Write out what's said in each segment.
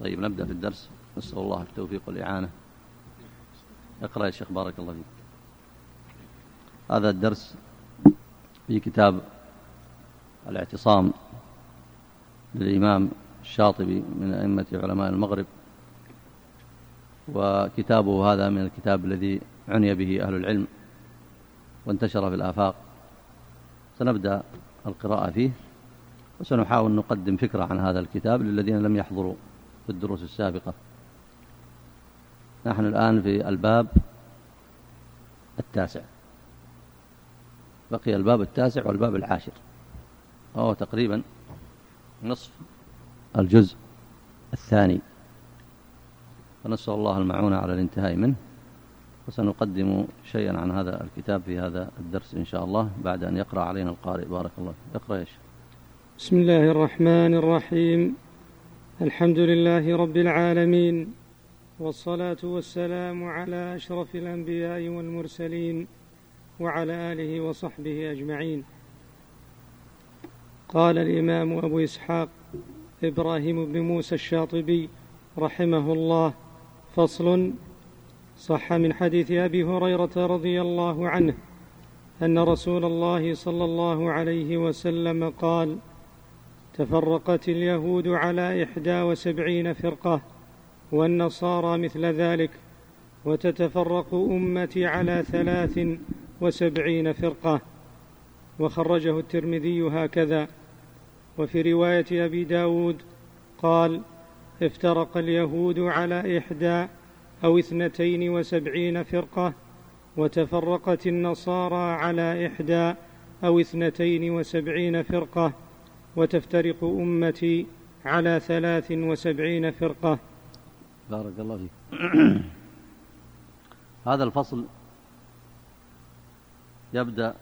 طيب نبدأ في الدرس. نسأل الله التوفيق والإعانة. اقرأ يا شيخ بارك الله فيك. هذا الدرس في كتاب الاعتصام للإمام الشاطبي من أئمة علماء المغرب وكتابه هذا من الكتاب الذي عني به أهل العلم وانتشر في الآفاق. سنبدأ القراءة فيه وسنحاول نقدم فكرة عن هذا الكتاب للذين لم يحضروا. في الدروس السابقة. نحن الآن في الباب التاسع. بقي الباب التاسع والباب العاشر. وهو تقريبا نصف الجزء الثاني. فنسأل الله المعونة على الانتهاء منه. وسنقدم شيئا عن هذا الكتاب في هذا الدرس إن شاء الله بعد أن يقرأ علينا القارئ. بارك الله فيك. اقرأ يا شيخ. بسم الله الرحمن الرحيم. الحمد لله رب العالمين والصلاة والسلام على أشرف الأنبياء والمرسلين وعلى آله وصحبه أجمعين. قال الإمام أبو إسحاق إبراهيم بن موسى الشاطبي رحمه الله فصل صح من حديث أبي هريرة رضي الله عنه أن رسول الله صلى الله عليه وسلم قال تفرقت اليهود على إحدى وسبعين فرقة والنصارى مثل ذلك وتتفرق أمتي على ثلاث وسبعين فرقة. وخرجه الترمذي هكذا. وفي رواية أبي داود قال افترق اليهود على إحدى أو اثنتين وسبعين فرقة وتفرقت النصارى على إحدى أو اثنتين وسبعين فرقة. وتفترق أمتي على ثلاث وسبعين فرقة. بارك الله فيك. هذا الفصل يبدأ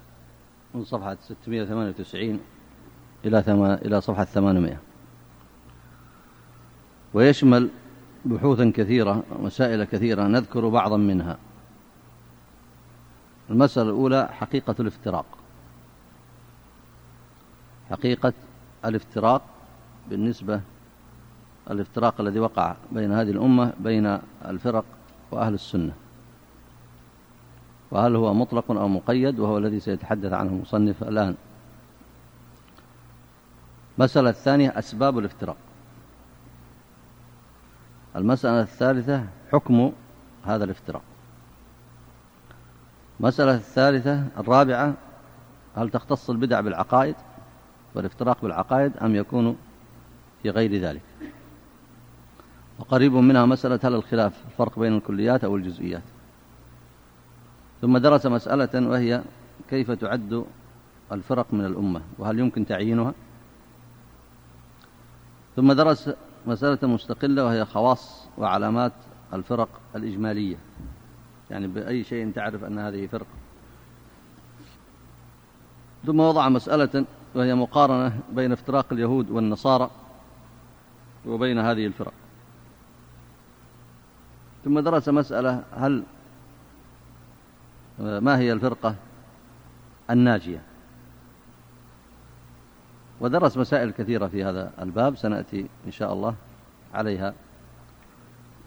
من صفحة 698 إلى إلى صفحة 800 ويشمل بحوثا كثيرة ومسائل كثيرة نذكر بعضا منها. المسألة الأولى حقيقة الافتراق. حقيقة الافتراق بالنسبة الافتراق الذي وقع بين هذه الأمة بين الفرق وأهل السنة. وهل هو مطلق أو مقيد؟ وهو الذي سيتحدث عنه المصنف الآن. مسألة الثانية أسباب الافتراق. المسألة الثالثة حكم هذا الافتراق. مسألة الثالثة الرابعة هل تختص البدع بالعقائد؟ والافتراق بالعقائد أم يكون في غير ذلك؟ وقريب منها مسألة هل الخلاف الفرق بين الكليات أو الجزئيات؟ ثم درس مسألة وهي كيف تعد الفرق من الأمة وهل يمكن تعيينها؟ ثم درس مسألة مستقلة وهي خواص وعلامات الفرق الإجمالية. يعني بأي شيء تعرف أن هذه فرقة ثم وضع مسألة وهي مقارنة بين افتراق اليهود والنصارى وبين هذه الفرق. ثم درس مسألة هل ما هي الفرقة الناجية؟ ودرس مسائل كثيرة في هذا الباب سنأتي إن شاء الله عليها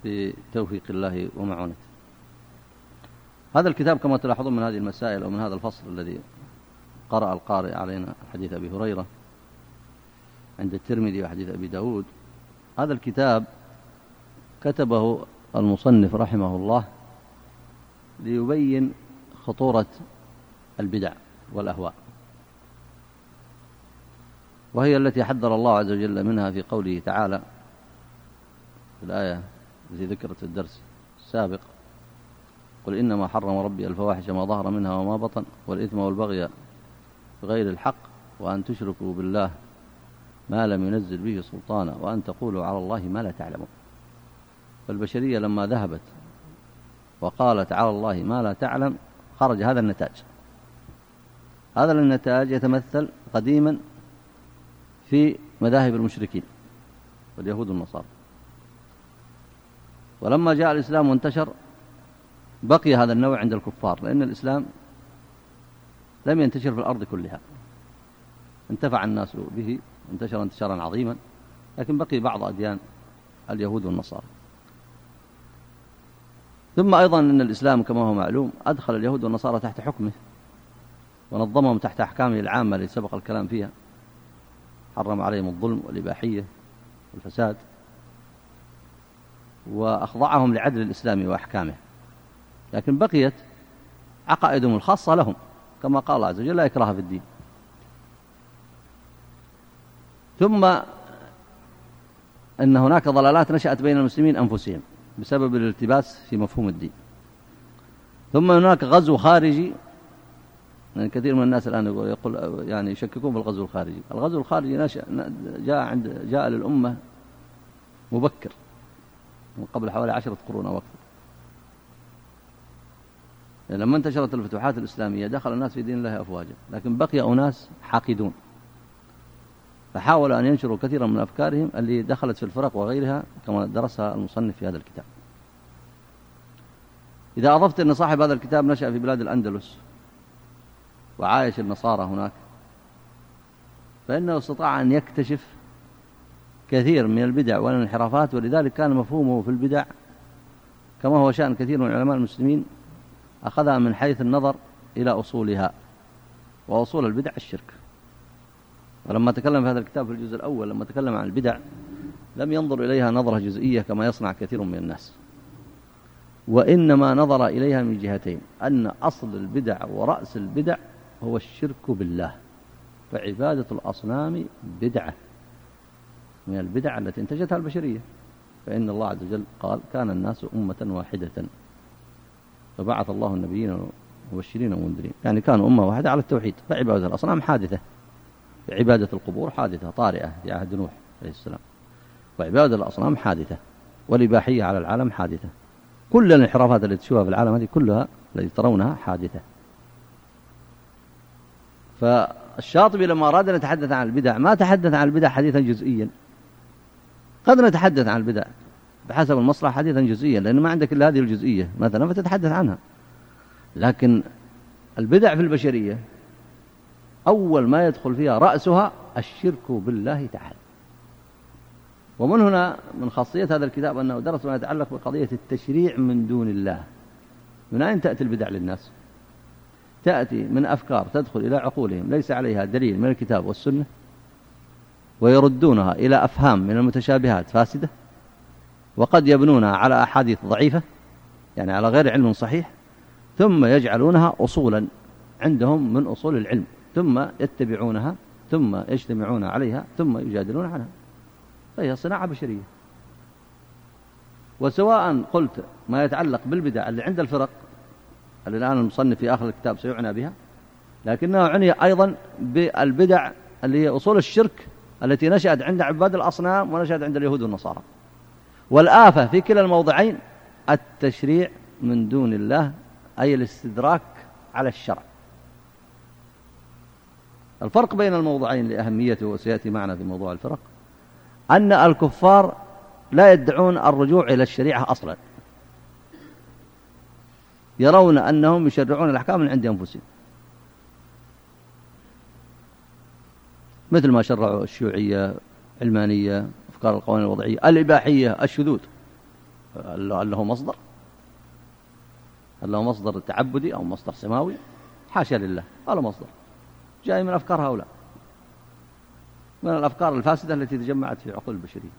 بتوفيق الله ومعونته. هذا الكتاب كما تلاحظون من هذه المسائل أو من هذا الفصل الذي قرأ القارئ علينا حديث أبي هريرة عند الترمذي وحديث أبي داود. هذا الكتاب كتبه المصنف رحمه الله ليبين خطورة البدع والأهواء وهي التي حذر الله عز وجل منها في قوله تعالى في الآية التي ذكرت الدرس السابق قل إنما حرم ربي الفواحش ما ظهر منها وما بطن والإثم والبغي بغير الحق وأن تشركوا بالله ما لم ينزل به سلطانا وأن تقولوا على الله ما لا تعلمون. فالبشرية لما ذهبت وقالت على الله ما لا تعلم خرج هذا النتاج. هذا النتاج يتمثل قديما في مذاهب المشركين واليهود والنصارى. ولما جاء الإسلام وانتشر بقي هذا النوع عند الكفار لأن الإسلام لم ينتشر في الأرض كلها. انتفع الناس به انتشر انتشارا عظيما لكن بقي بعض أديان اليهود والنصارى. ثم أيضا أن الإسلام كما هو معلوم أدخل اليهود والنصارى تحت حكمه ونظمهم تحت أحكامه العامة التي سبق الكلام فيها. حرم عليهم الظلم والإباحية والفساد وأخضعهم لعدل الإسلام وأحكامه. لكن بقيت عقائدهم الخاصة لهم. كما قال الله عز وجل لا إكراه في الدين. ثم أن هناك ضلالات نشأت بين المسلمين أنفسهم بسبب الالتباس في مفهوم الدين. ثم هناك غزو خارجي. يعني كثير من الناس الآن يقول, يقول يعني يشككون في الغزو الخارجي. الغزو الخارجي نشأ جاء عند جاء للأمة مبكر. من قبل حوالي عشرة قرون أو أكثر. لما انتشرت الفتوحات الإسلامية دخل الناس في دين الله أفواجا لكن بقي أناس حاقدون. فحاولوا أن ينشروا كثيرا من أفكارهم اللي دخلت في الفرق وغيرها كما درسها المصنف في هذا الكتاب. إذا أضفت أن صاحب هذا الكتاب نشأ في بلاد الأندلس وعايش النصارى هناك فإنه استطاع أن يكتشف كثير من البدع والانحرافات ولذلك كان مفهومه في البدع كما هو شأن كثير من علماء المسلمين أخذها من حيث النظر إلى أصولها وأصول البدع الشرك. ولما تكلم في هذا الكتاب في الجزء الأول لما تكلم عن البدع لم ينظر إليها نظرة جزئية كما يصنع كثير من الناس. وإنما نظر إليها من جهتين أن أصل البدع ورأس البدع هو الشرك بالله. فعبادة الأصنام بدعة. من البدع التي انتجتها البشرية. فإن الله عز وجل قال كان الناس أمة واحدة. فبعث الله النبيين مبشرين ومنذرين يعني كانوا أمة واحدة على التوحيد. فعبادة الأصنام حادثة. عبادة القبور حادثة طارئة في عهد نوح عليه السلام. وعبادة الأصنام حادثة. والإباحية على العالم حادثة. كل الانحرافات التي تشوفها في العالم هذه كلها التي ترونها حادثة. فالشاطبي لما أراد أن يتحدث عن البدع ما تحدث عن البدع حديثا جزئيا. قد نتحدث عن البدع. بحسب المصلحة حديثا جزئيا لأن ما عندك إلا هذه الجزئية مثلا فتتحدث عنها. لكن البدع في البشرية أول ما يدخل فيها رأسها الشرك بالله تعالى. ومن هنا من خاصية هذا الكتاب أنه درس ما يتعلق بقضية التشريع من دون الله. من أين تأتي البدع للناس؟ تأتي من أفكار تدخل إلى عقولهم ليس عليها دليل من الكتاب والسنة ويردونها إلى أفهام من المتشابهات فاسدة. وقد يبنونها على أحاديث ضعيفة يعني على غير علم صحيح ثم يجعلونها أصولا عندهم من أصول العلم ثم يتبعونها ثم يجتمعون عليها ثم يجادلون عنها. فهي صناعة بشرية. وسواء قلت ما يتعلق بالبدع اللي عند الفرق اللي الآن المصنف في آخر الكتاب سيعنى بها لكنه عني أيضا بالبدع اللي هي أصول الشرك التي نشأت عند عباد الأصنام ونشأت عند اليهود والنصارى. والآفة في كلا الموضعين التشريع من دون الله أي الاستدراك على الشرع. الفرق بين الموضوعين لأهميته وسيأتي معنا في موضوع الفرق أن الكفار لا يدعون الرجوع إلى الشريعة أصلا. يرون أنهم يشرعون الأحكام من عند أنفسهم. مثل ما شرعوا الشيوعية علمانية أفكار القوانين الوضعية. الإباحية الشذوذ. له مصدر؟ له مصدر تعبدي أو مصدر سماوي؟ حاشا لله. هذا مصدر. جاي من أفكار هؤلاء. من الأفكار الفاسدة التي تجمعت في عقول البشرية.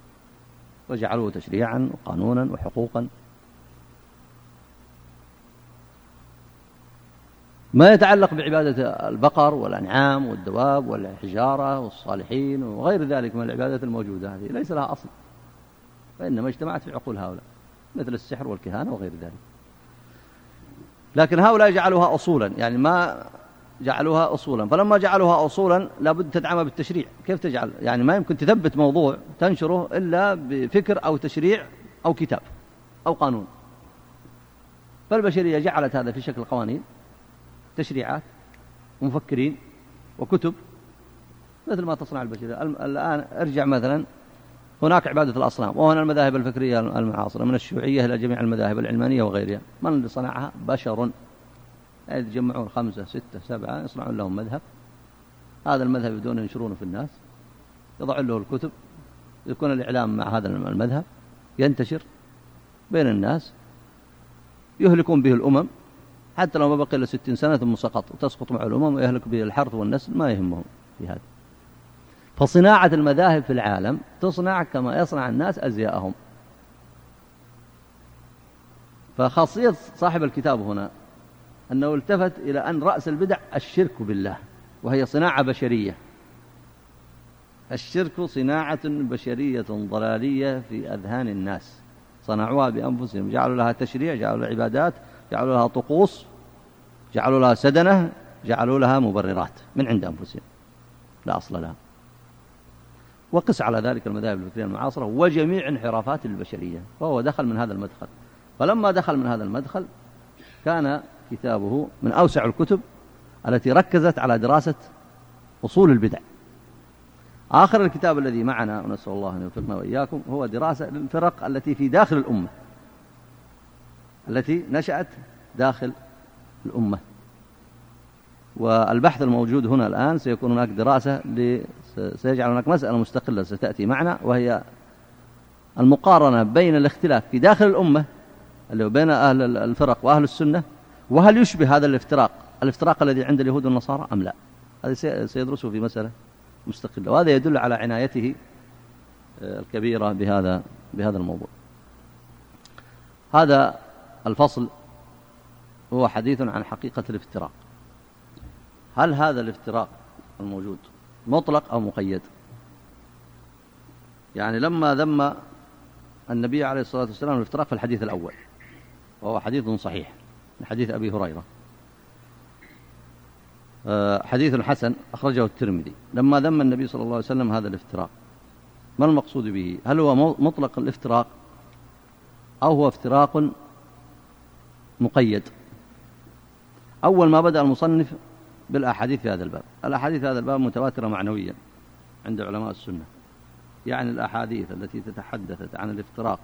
وجعلوه تشريعا وقانونا وحقوقا. ما يتعلق بعبادة البقر والأنعام والدواب والحجارة والصالحين وغير ذلك من العبادات الموجودة هذه ليس لها أصل. فإنما اجتمعت في عقول هؤلاء مثل السحر والكهانة وغير ذلك. لكن هؤلاء جعلوها أصولا يعني ما جعلوها أصولا. فلما جعلوها أصولا لابد تدعمها بالتشريع. كيف تجعل؟ يعني ما يمكن تثبت موضوع تنشره إلا بفكر أو تشريع أو كتاب أو قانون. فالبشرية جعلت هذا في شكل قوانين. تشريعات ومفكرين وكتب مثل ما تصنع البشرية. الآن ارجع مثلا هناك عبادة الأصنام وهنا المذاهب الفكرية المعاصرة من الشيوعية إلى جميع المذاهب العلمانية وغيرها. من اللي صنعها؟ بشر. يتجمعون خمسة ستة سبعة يصنعون لهم مذهب. هذا المذهب يبدون ينشرونه في الناس يضعون له الكتب يكون الإعلام مع هذا المذهب ينتشر بين الناس يهلكون به الأمم. حتى لو ما بقي إلا ستين سنة ثم سقط. وتسقط مع الأمم ويهلك به الحرث والنسل ما يهمهم في هذا. فصناعة المذاهب في العالم تصنع كما يصنع الناس أزياءهم. فخاصية صاحب الكتاب هنا أنه التفت إلى أن رأس البدع الشرك بالله وهي صناعة بشرية. الشرك صناعة بشرية ضلالية في أذهان الناس. صنعوها بأنفسهم جعلوا لها تشريع جعلوا لها عبادات جعلوا لها طقوس. جعلوا لها سدنة جعلوا لها مبررات من عند أنفسهم. لا أصل لها. وقس على ذلك المذاهب الفكرية المعاصرة وجميع انحرافات البشرية فهو دخل من هذا المدخل. فلما دخل من هذا المدخل كان كتابه من أوسع الكتب التي ركزت على دراسة أصول البدع. آخر الكتاب الذي معنا ونسأل الله أن يوفقنا وإياكم هو دراسة للفرق التي في داخل الأمة التي نشأت داخل الأمة. والبحث الموجود هنا الآن سيكون هناك دراسة سيجعل هناك مسألة مستقلة ستأتي معنا وهي المقارنة بين الاختلاف في داخل الأمة اللي هو بين أهل الفرق وأهل السنة وهل يشبه هذا الافتراق؟ الافتراق الذي عند اليهود والنصارى أم لا؟ هذا سيدرسه في مسألة مستقلة وهذا يدل على عنايته آه، الكبيرة بهذا بهذا الموضوع. هذا الفصل هو حديث عن حقيقة الافتراق. هل هذا الافتراق الموجود مطلق أو مقيد؟ يعني لما ذم النبي عليه الصلاة والسلام الافتراق في الحديث الأول وهو حديث صحيح من حديث أبي هريرة. آه، حديث حسن أخرجه الترمذي. لما ذم النبي صلى الله عليه وسلم هذا الافتراق ما المقصود به؟ هل هو مطلق الافتراق أو هو افتراق مقيد؟ أول ما بدأ المصنف بالأحاديث في هذا الباب. الأحاديث في هذا الباب متواترة معنويا عند علماء السنة. يعني الأحاديث التي تتحدثت عن الافتراق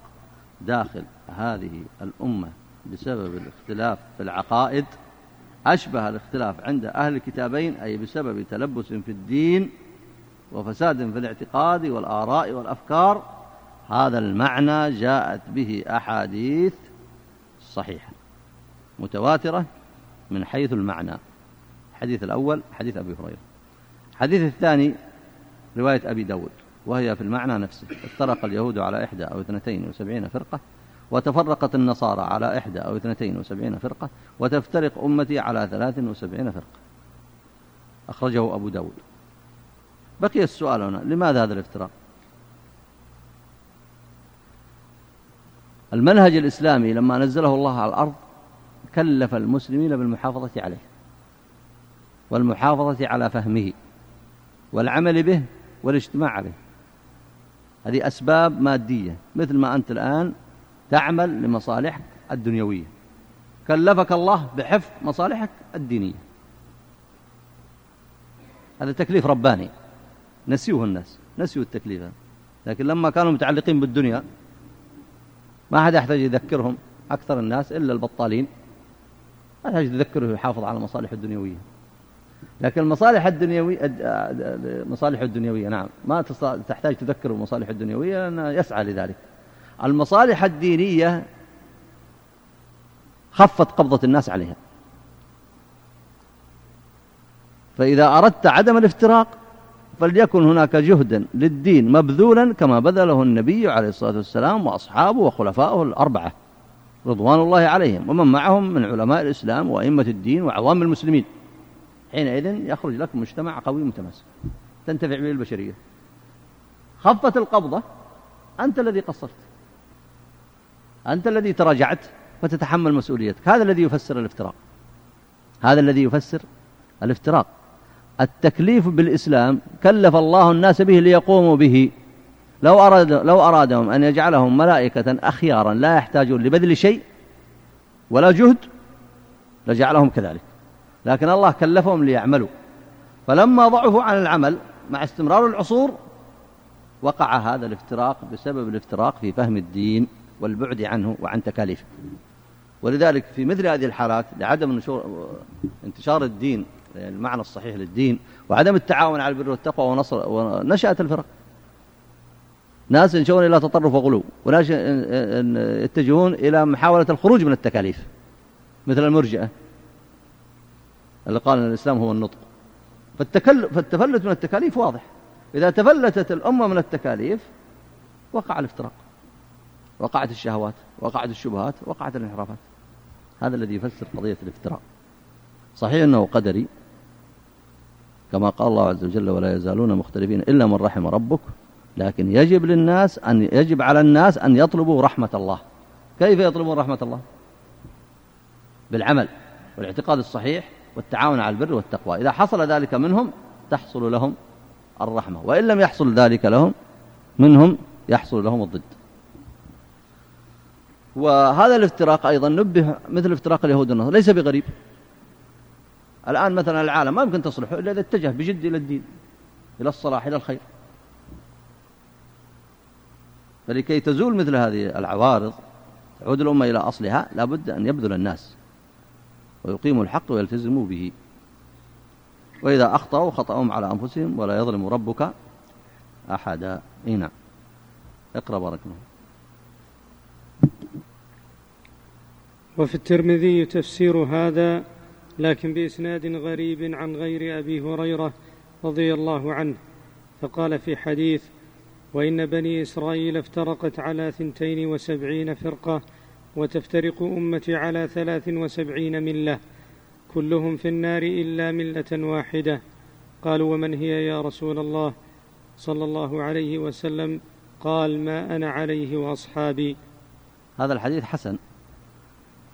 داخل هذه الأمة بسبب الاختلاف في العقائد أشبه الاختلاف عند أهل الكتابين أي بسبب تلبس في الدين وفساد في الاعتقاد والآراء والأفكار. هذا المعنى جاءت به أحاديث صحيحة متواترة من حيث المعنى. الحديث الأول حديث أبي هريرة. الحديث الثاني رواية أبي داود وهي في المعنى نفسه. افترق اليهود على إحدى أو اثنتين وسبعين فرقة وتفرقت النصارى على إحدى أو اثنتين وسبعين فرقة وتفترق أمتي على ثلاث وسبعين فرقة. أخرجه أبو داود. بقي السؤال هنا لماذا هذا الافتراق؟ المنهج الإسلامي لما نزله الله على الأرض كلف المسلمين بالمحافظة عليه والمحافظة على فهمه والعمل به والاجتماع عليه هذه أسباب مادية مثل ما أنت الآن تعمل لمصالحك الدنيوية. كلفك الله بحفظ مصالحك الدينية. هذا تكليف رباني. نسيوه الناس نسيوا التكليف. لكن لما كانوا متعلقين بالدنيا ما حد يحتاج يذكرهم أكثر الناس إلا البطالين. ما يحتاج يذكره يحافظ على مصالح الدنيوية. لكن المصالح الدنيوية المصالح الدنيوية نعم. ما تحتاج تذكر المصالح الدنيوية لأنه يسعى لذلك. المصالح الدينية خفت قبضة الناس عليها. فإذا أردت عدم الافتراق فليكن هناك جهدا للدين مبذولا كما بذله النبي عليه الصلاة والسلام وأصحابه وخلفائه الأربعة. رضوان الله عليهم. ومن معهم من علماء الإسلام وأئمة الدين وعوام المسلمين. حينئذ يخرج لك مجتمع قوي متماسك. تنتفع به البشرية. خفت القبضة. أنت الذي قصرت. أنت الذي تراجعت فتتحمل مسؤوليتك. هذا الذي يفسر الافتراق. هذا الذي يفسر الافتراق. التكليف بالإسلام كلف الله الناس به ليقوموا به. لو, أراد لو أرادهم أن يجعلهم ملائكة أخيارا لا يحتاجون لبذل شيء ولا جهد لجعلهم كذلك. لكن الله كلفهم ليعملوا. فلما ضعفوا عن العمل مع استمرار العصور وقع هذا الافتراق بسبب الافتراق في فهم الدين والبعد عنه وعن تكاليفه. ولذلك في مثل هذه الحالات لعدم انتشار الدين المعنى الصحيح للدين وعدم التعاون على البر والتقوى ونصر ونشأت الفرق. ناس ينشون إلى تطرف وغلو وناس يتجهون إلى محاولة الخروج من التكاليف مثل المرجئة اللي قال أن الإسلام هو النطق. فالتفلت من التكاليف واضح. إذا تفلتت الأمة من التكاليف وقع الافتراق. وقعت الشهوات وقعت الشبهات وقعت الانحرافات. هذا الذي يفسر قضية الافتراق. صحيح أنه قدري كما قال الله عز وجل ولا يزالون مختلفين إلا من رحم ربك لكن يجب للناس أن يجب على الناس أن يطلبوا رحمة الله. كيف يطلبون رحمة الله؟ بالعمل والاعتقاد الصحيح والتعاون على البر والتقوى. إذا حصل ذلك منهم تحصل لهم الرحمة. وإن لم يحصل ذلك لهم منهم يحصل لهم الضد. وهذا الافتراق أيضا نبه مثل افتراق اليهود والنصارى. ليس بغريب. الآن مثلا العالم ما يمكن تصلح إلا إذا اتجه بجد إلى الدين إلى الصلاح إلى الخير. فلكي تزول مثل هذه العوارض تعود الأمة إلى أصلها لابد أن يبذل الناس ويقيموا الحق ويلتزموا به. وإذا أخطأوا خطأهم على أنفسهم ولا يظلم ربك أحدا. نعم. اقرأ بارك الله وفي الترمذي تفسير هذا لكن بإسناد غريب عن غير أبي هريرة رضي الله عنه. فقال في حديث وإن بني إسرائيل افترقت على ثنتين وسبعين فرقة وتفترق أمتي على ثلاث وسبعين ملة كلهم في النار إلا ملة واحدة. قالوا ومن هي يا رسول الله؟ صلى الله عليه وسلم قال ما أنا عليه وأصحابي. هذا الحديث حسن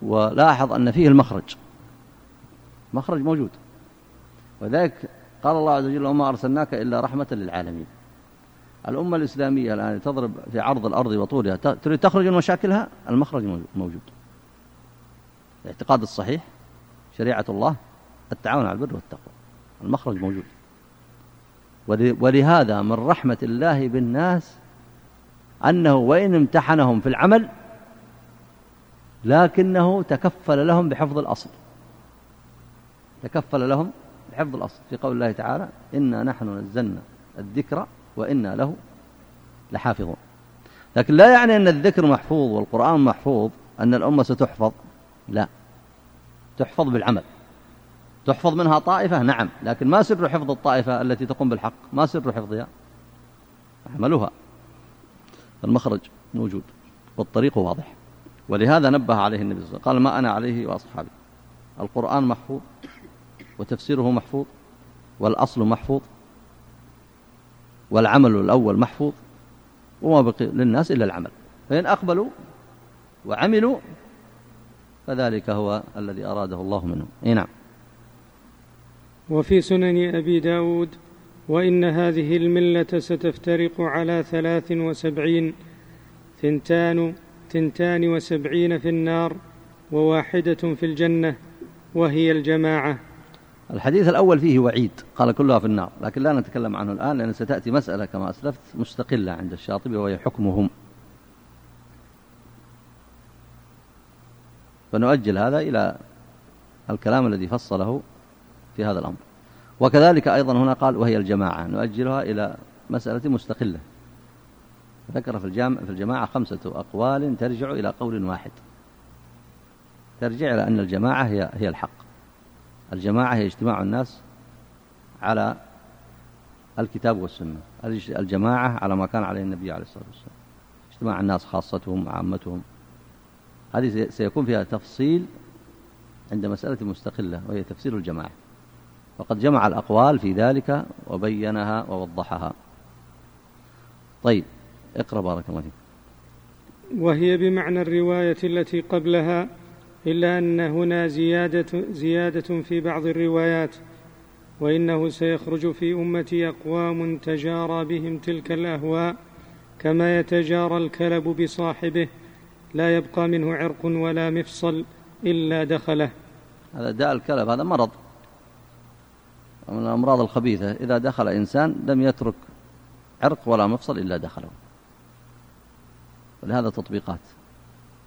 ولاحظ أن فيه المخرج. مخرج موجود. وذلك قال الله عز وجل وما أرسلناك إلا رحمة للعالمين. الأمة الإسلامية الآن تضرب في عرض الأرض وطولها. تريد تخرج من مشاكلها المخرج موجود. الاعتقاد الصحيح شريعة الله التعاون على البر والتقوى. المخرج موجود. ولهذا من رحمة الله بالناس أنه وإن امتحنهم في العمل لكنه تكفل لهم بحفظ الأصل. تكفل لهم بحفظ الأصل. في قول الله تعالى إنا نحن نزلنا الذكر وإنا له لحافظون. لكن لا يعني أن الذكر محفوظ والقرآن محفوظ أن الأمة ستحفظ. لا. تحفظ بالعمل. تحفظ منها طائفة نعم. لكن ما سر حفظ الطائفة التي تقوم بالحق. ما سر حفظها. عملها المخرج موجود والطريق واضح. ولهذا نبه عليه النبي صلى الله عليه وسلم. قال ما أنا عليه وأصحابي. القرآن محفوظ وتفسيره محفوظ والأصل محفوظ. والعمل الأول محفوظ وما بقي للناس إلا العمل. فإن أقبلوا وعملوا فذلك هو الذي أراده الله منهم. أي نعم. وفي سنن أبي داود وإن هذه الملة ستفترق على ثلاث وسبعين ثنتان ثنتان وسبعين في النار وواحدة في الجنة وهي الجماعة. الحديث الأول فيه وعيد قال كلها في النار لكن لا نتكلم عنه الآن لأن ستأتي مسألة كما أسلفت مستقلة عند الشاطبي وهي حكمهم. فنؤجل هذا إلى الكلام الذي فصله في هذا الأمر. وكذلك أيضا هنا قال وهي الجماعة نؤجلها إلى مسألة مستقلة. ذكر في الجامع في الجماعة خمسة أقوال ترجع إلى قول واحد. ترجع إلى أن الجماعة هي هي الحق. الجماعة هي اجتماع الناس على الكتاب والسنة. الجماعة على ما كان عليه النبي عليه الصلاة والسلام. اجتماع الناس خاصتهم عامتهم. هذه سيكون فيها تفصيل عند مسألة مستقلة وهي تفسير الجماعة. وقد جمع الأقوال في ذلك وبينها ووضحها. طيب اقرأ بارك الله فيك. وهي بمعنى الرواية التي قبلها إلا أن هنا زيادة, زيادة في بعض الروايات وإنه سيخرج في أمتي أقوام تجارى بهم تلك الأهواء كما يتجارى الكلب بصاحبه لا يبقى منه عرق ولا مفصل إلا دخله. هذا داء الكلب هذا مرض. من الأمراض الخبيثة إذا دخل إنسان لم يترك عرق ولا مفصل إلا دخله. ولهذا تطبيقات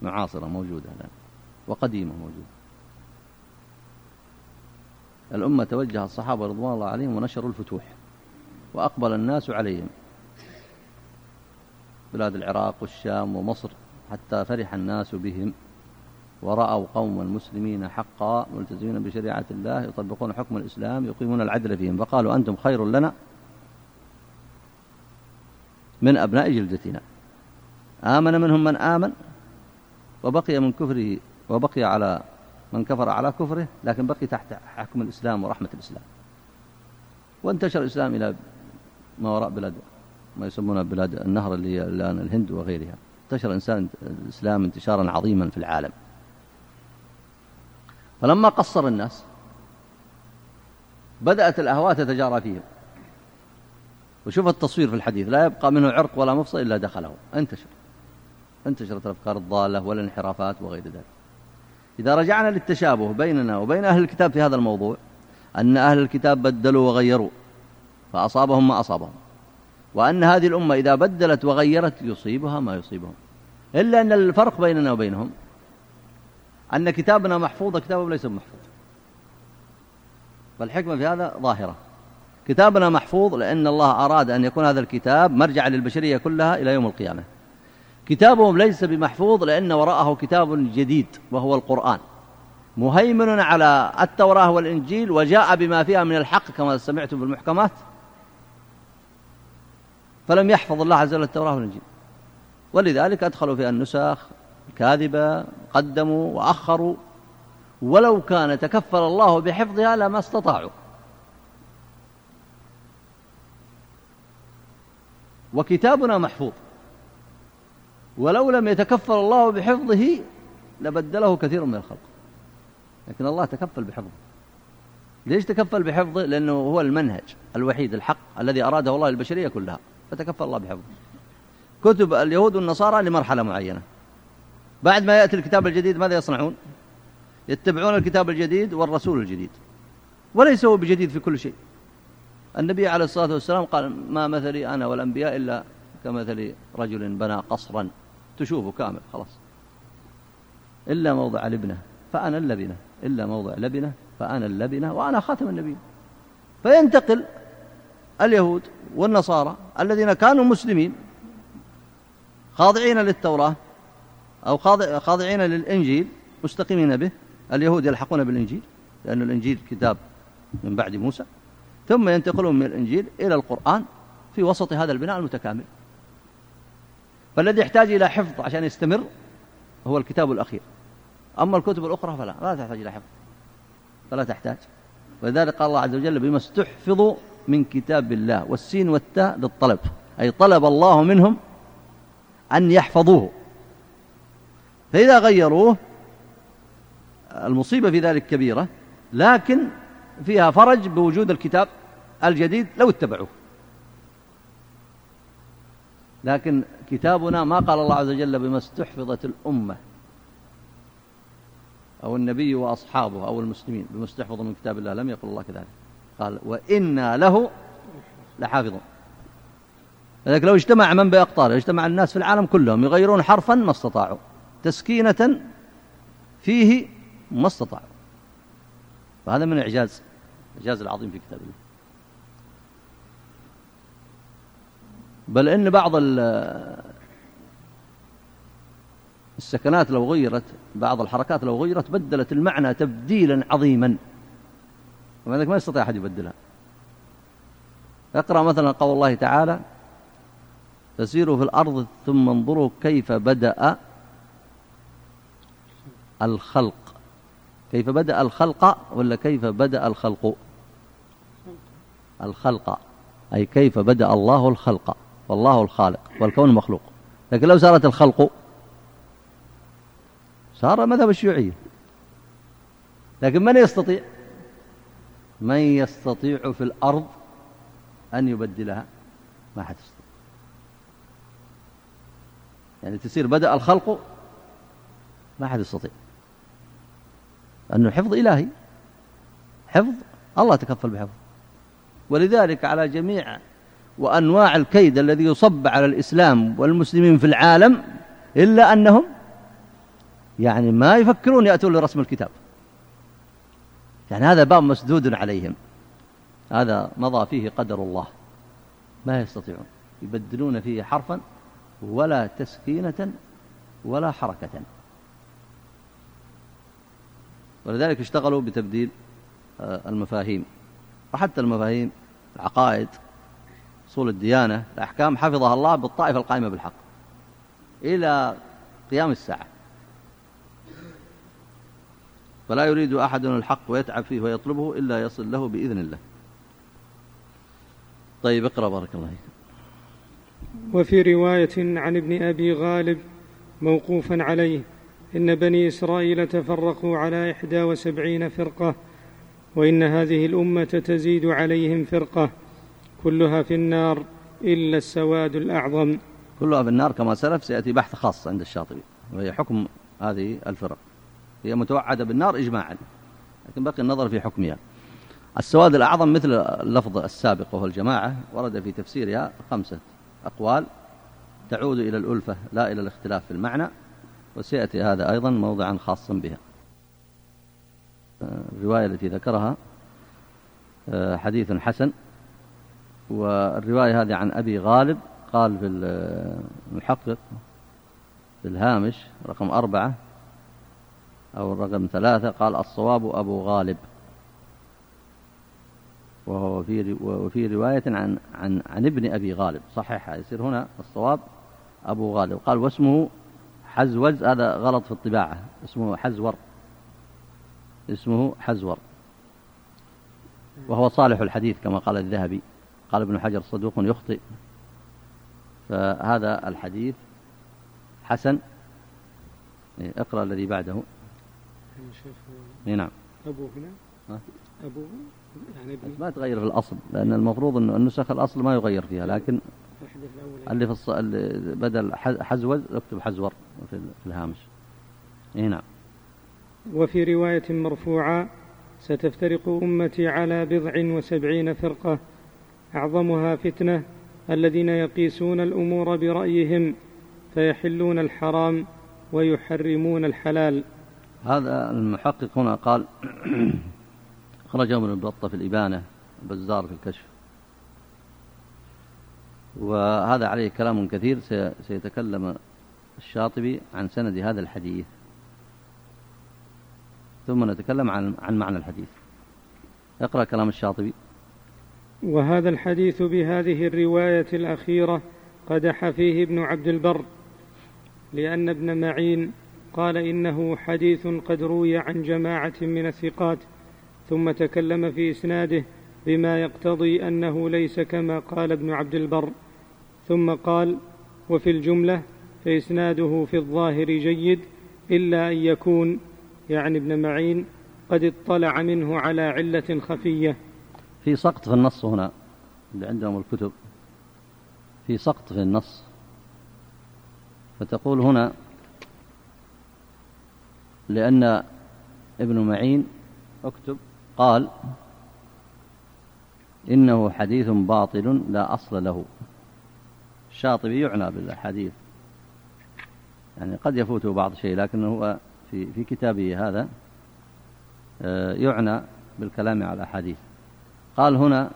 معاصرة موجودة الآن. وقديمة موجودة الأمة توجه الصحابة رضوان الله عليهم ونشروا الفتوح وأقبل الناس عليهم. بلاد العراق والشام ومصر حتى فرح الناس بهم ورأوا قوما مسلمين حقا ملتزمين بشريعة الله يطبقون حكم الإسلام يقيمون العدل فيهم فقالوا أنتم خير لنا من أبناء جلدتنا. آمن منهم من آمن وبقي من كفره وبقي على من كفر على كفره لكن بقي تحت حكم الإسلام ورحمة الإسلام. وانتشر الإسلام إلى ما وراء بلاد ما يسمونها بلاد النهر اللي هي الآن الهند وغيرها. انتشر الإنسان الإسلام انتشارا عظيما في العالم. فلما قصر الناس بدأت الأهواء تتجارى فيهم. وشوف التصوير في الحديث لا يبقى منه عرق ولا مفصل إلا دخله. انتشر. انتشرت الأفكار الضالة والانحرافات وغير ذلك. إذا رجعنا للتشابه بيننا وبين أهل الكتاب في هذا الموضوع أن أهل الكتاب بدلوا وغيروا فأصابهم ما أصابهم. وأن هذه الأمة إذا بدلت وغيرت يصيبها ما يصيبهم. إلا أن الفرق بيننا وبينهم أن كتابنا محفوظ كتابهم ليس محفوظ. فالحكمة في هذا ظاهرة. كتابنا محفوظ لأن الله أراد أن يكون هذا الكتاب مرجعا للبشرية كلها إلى يوم القيامة. كتابهم ليس بمحفوظ لأن وراءه كتاب جديد وهو القرآن. مهيمن على التوراة والإنجيل وجاء بما فيها من الحق كما سمعتم بالمحكمات فلم يحفظ الله عز وجل التوراة والإنجيل. ولذلك أدخلوا فيها النسخ الكاذبة قدموا وأخروا. ولو كان تكفل الله بحفظها لما استطاعوا. وكتابنا محفوظ. ولو لم يتكفل الله بحفظه لبدله كثير من الخلق. لكن الله تكفل بحفظه. ليش تكفل بحفظه؟ لأنه هو المنهج الوحيد الحق الذي أراده الله للبشرية كلها. فتكفل الله بحفظه. كتب اليهود والنصارى لمرحلة معينة. بعد ما يأتي الكتاب الجديد ماذا يصنعون؟ يتبعون الكتاب الجديد والرسول الجديد. وليس هو بجديد في كل شيء. النبي عليه الصلاة والسلام قال ما مثلي أنا والأنبياء إلا كمثل رجل بنى قصرا. تشوفه كامل خلاص. إلا موضع لبنة فأنا اللبنة. إلا موضع لبنة فأنا اللبنة وأنا خاتم النبي فينتقل اليهود والنصارى الذين كانوا مسلمين خاضعين للتوراة أو خاضعين للإنجيل مستقيمين به. اليهود يلحقون بالإنجيل لأن الإنجيل كتاب من بعد موسى. ثم ينتقلون من الإنجيل إلى القرآن في وسط هذا البناء المتكامل. فالذي يحتاج إلى حفظ عشان يستمر هو الكتاب الأخير. أما الكتب الأخرى فلا لا تحتاج إلى حفظ. فلا تحتاج. ولذلك قال الله عز وجل بما استحفظوا من كتاب الله والسين والتاء للطلب. أي طلب الله منهم أن يحفظوه. فإذا غيروه المصيبة في ذلك كبيرة لكن فيها فرج بوجود الكتاب الجديد لو اتبعوه. لكن كتابنا ما قال الله عز وجل بما استحفظت الأمة. أو النبي وأصحابه أو المسلمين بما استحفظوا من كتاب الله. لم يقل الله كذلك. قال وإنا له لحافظون. لذلك لو اجتمع من بأقطاره اجتمع الناس في العالم كلهم يغيرون حرفا ما استطاعوا. تسكينة فيه ما استطاعوا. فهذا من الإعجاز الإعجاز العظيم في كتاب الله. بل إن بعض السكنات لو غيرت بعض الحركات لو غيرت بدلت المعنى تبديلا عظيما. ولذلك ما يستطيع أحد يبدلها. اقرأ مثلا قول الله تعالى فسيروا في الأرض ثم انظروا كيف بدأ الخلق. كيف بدأ الخلق ولا كيف بدأ الخلق؟ الخلق. أي كيف بدأ الله الخلق؟ والله الخالق والكون مخلوق. لكن لو صارت الخلق صار مذهب الشيوعية. لكن من يستطيع؟ من يستطيع في الأرض أن يبدلها؟ ما حد يستطيع. يعني تصير بدأ الخلق ما حد يستطيع. لأنه حفظ إلهي. حفظ الله تكفل بحفظ ولذلك على جميع وأنواع الكيد الذي يصب على الإسلام والمسلمين في العالم إلا أنهم يعني ما يفكرون يأتون لرسم الكتاب. يعني هذا باب مسدود عليهم. هذا مضى فيه قدر الله. ما يستطيعون. يبدلون فيه حرفا ولا تسكينة ولا حركة. ولذلك اشتغلوا بتبديل آه، المفاهيم. وحتى المفاهيم العقائد أصول الديانة الأحكام حفظها الله بالطائفة القائمة بالحق إلى قيام الساعة. فلا يريد أحد الحق ويتعب فيه ويطلبه إلا يصل له بإذن الله. طيب اقرأ بارك الله فيك. وفي رواية عن ابن أبي غالب موقوفا عليه إن بني إسرائيل تفرقوا على إحدى وسبعين فرقة وإن هذه الأمة تزيد عليهم فرقة. كلها في النار إلا السواد الأعظم. كلها في النار كما سلف سيأتي بحث خاص عند الشاطبي وهي حكم هذه الفرق. هي متوعدة بالنار إجماعا لكن بقي النظر في حكمها. السواد الأعظم مثل اللفظ السابق وهو الجماعة ورد في تفسيرها خمسة أقوال تعود إلى الألفة لا إلى الاختلاف في المعنى وسيأتي هذا أيضا موضعا خاصا بها. الرواية التي ذكرها آه، حديث حسن والرواية هذه عن أبي غالب قال في المحقق في الهامش رقم أربعة أو الرقم ثلاثة قال الصواب أبو غالب. وهو في وفي رواية عن عن عن ابن أبي غالب. صحيح يصير هنا الصواب أبو غالب. قال واسمه حزوز هذا غلط في الطباعة. اسمه حزور. اسمه حزور. وهو صالح الحديث كما قال الذهبي. قال ابن حجر صدوق يخطئ. فهذا الحديث حسن. إيه، اقرأ الذي بعده. إيه نعم. أبو هنا؟ أبو يعني ابن ما تغير في الأصل لأن المفروض أن النسخ الأصل ما يغير فيها لكن اللي في الص... اللي بدل حزوز اكتب حزور في الهامش. اي نعم. وفي رواية مرفوعة ستفترق أمتي على بضع وسبعين فرقة أعظمها فتنة الذين يقيسون الأمور برأيهم فيحلون الحرام ويحرمون الحلال. هذا المحقق هنا قال خرج ابن البطة في الإبانة بزار في الكشف. وهذا عليه كلام كثير سيتكلم الشاطبي عن سند هذا الحديث. ثم نتكلم عن عن معنى الحديث. اقرأ كلام الشاطبي. وهذا الحديث بهذه الرواية الأخيرة قدح فيه ابن عبد البر لأن ابن معين قال إنه حديث قد روي عن جماعة من الثقات ثم تكلم في إسناده بما يقتضي أنه ليس كما قال ابن عبد البر. ثم قال وفي الجملة فإسناده في الظاهر جيد إلا أن يكون يعني ابن معين قد اطلع منه على علة خفية. في سقط في النص هنا اللي عندهم الكتب. في سقط في النص. فتقول هنا لأن ابن معين اكتب قال إنه حديث باطل لا أصل له. الشاطبي يعنى بالحديث. يعني قد يفوته بعض الشيء لكنه هو في كتابه هذا آه، يعنى بالكلام على الأحاديث قال هنا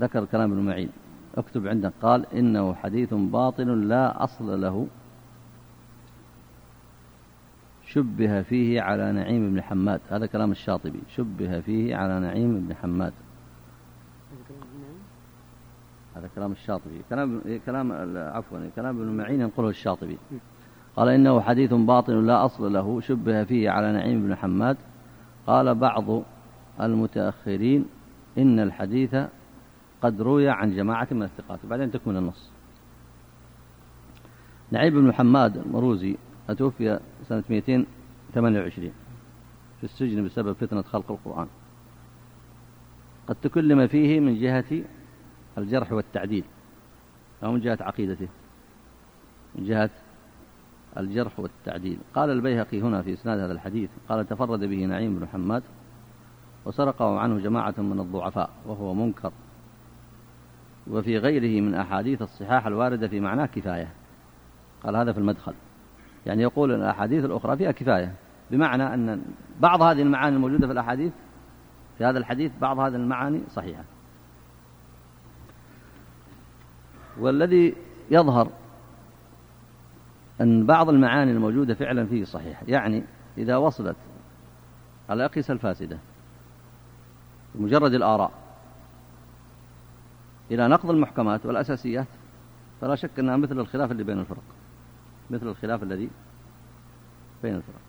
ذكر كلام ابن معين. اكتب عندك قال إنه حديث باطل لا أصل له. شبه فيه على نعيم بن حماد. هذا كلام الشاطبي. شبه فيه على نعيم بن حماد. هذا كلام الشاطبي. كلام كلام عفوا كلام ابن معين ينقله الشاطبي. قال إنه حديث باطل لا أصل له. شبه فيه على نعيم بن حماد. قال بعض المتأخرين إن الحديث قد روي عن جماعة من الثقات. وبعدين تكمل النص. نعيم بن حماد المروزي أتوفي سنة 228 في السجن بسبب فتنة خلق القرآن. قد تكلم فيه من جهة الجرح والتعديل أو من جهة عقيدته من جهة الجرح والتعديل. قال البيهقي هنا في إسناد هذا الحديث قال تفرد به نعيم بن حماد وسرقه عنه جماعة من الضعفاء وهو منكر. وفي غيره من أحاديث الصحاح الواردة في معناه كفاية. قال هذا في المدخل. يعني يقول الأحاديث الأخرى فيها كفاية. بمعنى أن بعض هذه المعاني الموجودة في الأحاديث في هذا الحديث بعض هذه المعاني صحيحة. والذي يظهر أن بعض المعاني الموجودة فعلا فيه صحيحة. يعني إذا وصلت الأقيسة الفاسدة بمجرد الآراء. إلى نقض المحكمات والأساسيات فلا شك أنها مثل الخلاف اللي بين الفرق. مثل الخلاف الذي بين الفرق.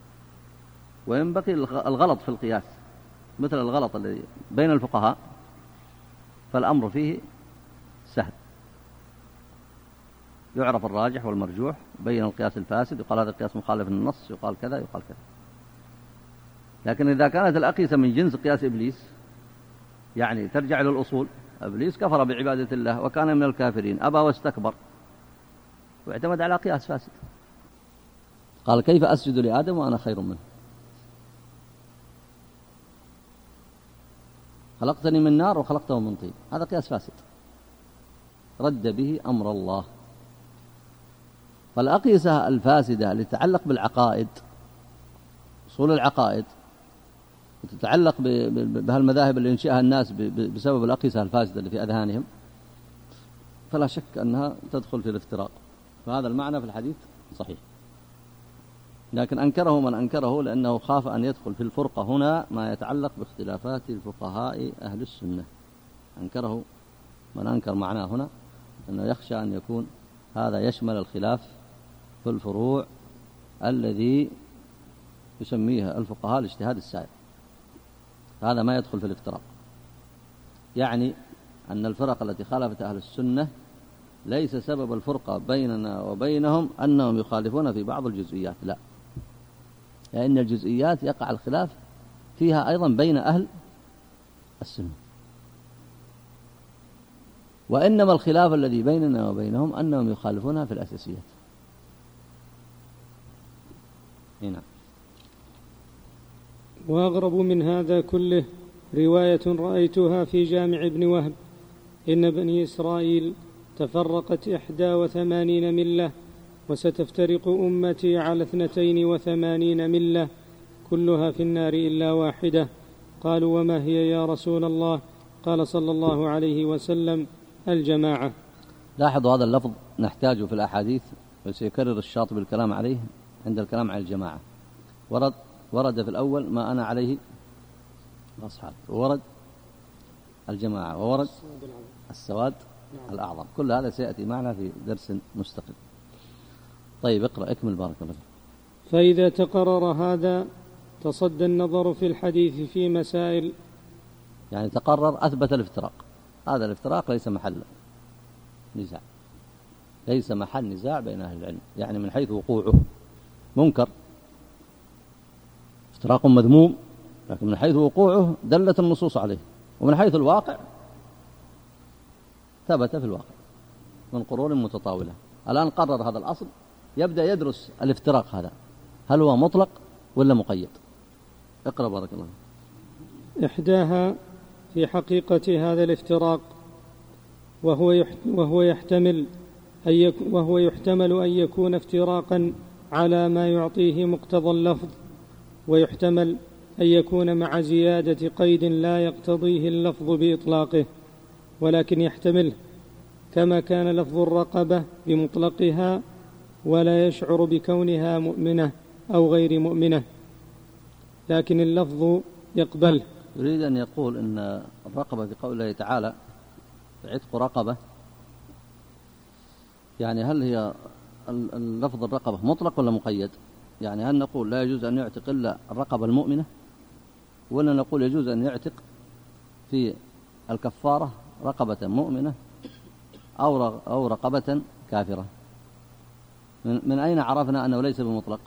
وينبغي الغلط في القياس. مثل الغلط الذي بين الفقهاء فالأمر فيه سهل. يعرف الراجح والمرجوح بين القياس الفاسد يقال هذا القياس مخالف للنص يقال كذا يقال كذا. لكن إذا كانت الأقيسة من جنس قياس إبليس يعني ترجع إلى الأصول إبليس كفر بعبادة الله وكان من الكافرين. أبى واستكبر. واعتمد على قياس فاسد. قال كيف أسجد لآدم وأنا خير منه؟ خلقتني من نار وخلقته من طين. هذا قياس فاسد. رد به أمر الله. فالأقيسة الفاسدة اللي تتعلق بالعقائد أصول العقائد وتتعلق بهالمذاهب اللي ينشئها الناس بسبب الأقيسة الفاسدة اللي في أذهانهم فلا شك أنها تدخل في الافتراق. فهذا المعنى في الحديث صحيح. لكن أنكره من أنكره لأنه خاف أن يدخل في الفرقة هنا ما يتعلق باختلافات الفقهاء أهل السنة. أنكره من أنكر معناه هنا أنه يخشى أن يكون هذا يشمل الخلاف في الفروع الذي يسميه الفقهاء الاجتهاد السائر هذا ما يدخل في الافتراق. يعني أن الفرق التي خالفت أهل السنة ليس سبب الفرقة بيننا وبينهم أنهم يخالفون في بعض الجزئيات لا. لأن الجزئيات يقع الخلاف فيها أيضا بين أهل السنة. وإنما الخلاف الذي بيننا وبينهم أنهم يخالفونها في الأساسيات. نعم وأغرب من هذا كله رواية رأيتها في جامع ابن وهب إن بني إسرائيل تفرقت إحدى وثمانين ملة وستفترق أمتي على اثنتين وثمانين ملة كلها في النار إلا واحدة. قالوا وما هي يا رسول الله؟ قال صلى الله عليه وسلم الجماعة. لاحظوا هذا اللفظ نحتاجه في الأحاديث وسيكرر الشاطبي الكلام عليه عند الكلام عن الجماعة. ورد ورد في الأول ما أنا عليه الأصحاب وورد الجماعة وورد السواد الأعظم. كل هذا سيأتي معنا في درس مستقل. طيب اقرأ اكمل بارك الله فإذا تقرر هذا تصدى النظر في الحديث في مسائل. يعني تقرر أثبت الافتراق. هذا الافتراق ليس محل نزاع. ليس محل نزاع بين أهل العلم. يعني من حيث وقوعه. منكر. افتراق مذموم. لكن من حيث وقوعه دلت النصوص عليه. ومن حيث الواقع ثبت في الواقع من قرون متطاولة. الآن قرر هذا الأصل. يبدأ يدرس الافتراق هذا. هل هو مطلق ولا مقيد؟ اقرأ بارك الله إحداها في حقيقة هذا الافتراق وهو وهو يحتمل أن وهو يحتمل أن يكون افتراقا على ما يعطيه مقتضى اللفظ ويحتمل أن يكون مع زيادة قيد لا يقتضيه اللفظ بإطلاقه ولكن يحتمل كما كان لفظ الرقبة بمطلقها ولا يشعر بكونها مؤمنة أو غير مؤمنة لكن اللفظ يقبل. يريد أن يقول أن الرقبة الله تعالى عتق رقبة يعني هل هي اللفظ الرقبة مطلق ولا مقيد؟ يعني هل نقول لا يجوز أن يعتق إلا الرقبة المؤمنة؟ ولا نقول يجوز أن يعتق في الكفارة رقبة مؤمنة أو أو رقبة كافرة؟ من, أين عرفنا أنه ليس بمطلق؟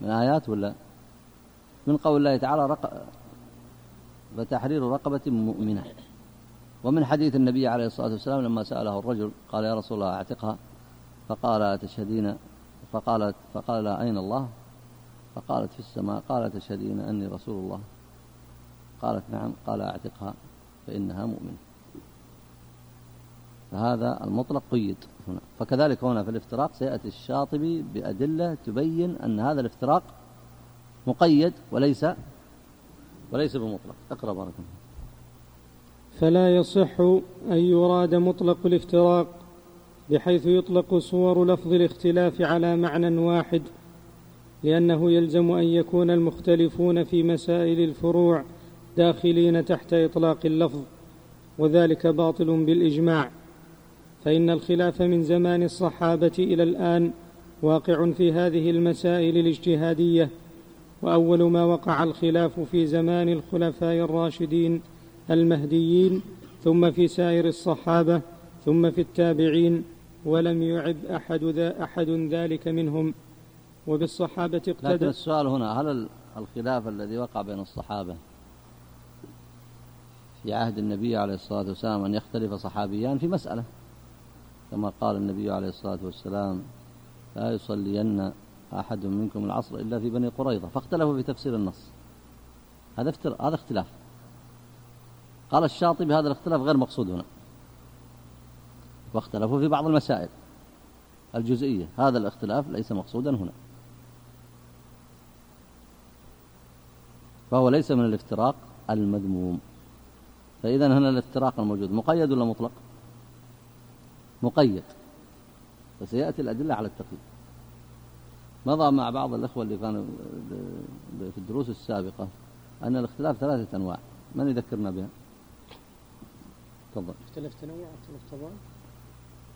من آيات ولا؟ من قول الله تعالى. فتحرير رقبة مؤمنة. ومن حديث النبي عليه الصلاة والسلام لما سأله الرجل قال يا رسول الله أعتقها؟ فقال تشهدين فقالت فقال لا أين الله؟ فقالت في السماء. قال تشهدين أني رسول الله؟ قالت نعم. قال أعتقها فإنها مؤمنة. فهذا المطلق قيد هنا. فكذلك هنا في الافتراق سيأتي الشاطبي بأدلة تبين أن هذا الافتراق مقيد وليس وليس بمطلق. اقرأ بارك فلا يصح أن يراد مطلق الافتراق بحيث يطلق صور لفظ الاختلاف على معنى واحد لأنه يلزم أن يكون المختلفون في مسائل الفروع داخلين تحت إطلاق اللفظ وذلك باطل بالإجماع. فإن الخلاف من زمان الصحابة إلى الآن واقع في هذه المسائل الاجتهادية وأول ما وقع الخلاف في زمان الخلفاء الراشدين المهديين ثم في سائر الصحابة ثم في التابعين ولم يعب أحد ذا أحد ذلك منهم. وبالصحابة اقتدى. لكن السؤال هنا هل الخلاف الذي وقع بين الصحابة في عهد النبي عليه الصلاة والسلام أن يختلف صحابيان في مسألة؟ كما قال النبي عليه الصلاة والسلام لا يصلين أحد منكم العصر إلا في بني قريظة. فاختلفوا في تفسير النص. هذا. هذا اختلاف. قال الشاطبي هذا الاختلاف غير مقصود هنا. واختلفوا في بعض المسائل. الجزئية هذا الاختلاف ليس مقصودا هنا. فهو ليس من الافتراق المذموم. فإذا هنا الافتراق الموجود. مقيد ولا مطلق؟ مقيد. فسيأتي الأدلة على التقييد. مضى مع بعض الأخوة اللي كانوا في الدروس السابقة أن الاختلاف ثلاثة أنواع. من يذكرنا بها؟ تفضل. اختلاف تنوع اختلاف تضاد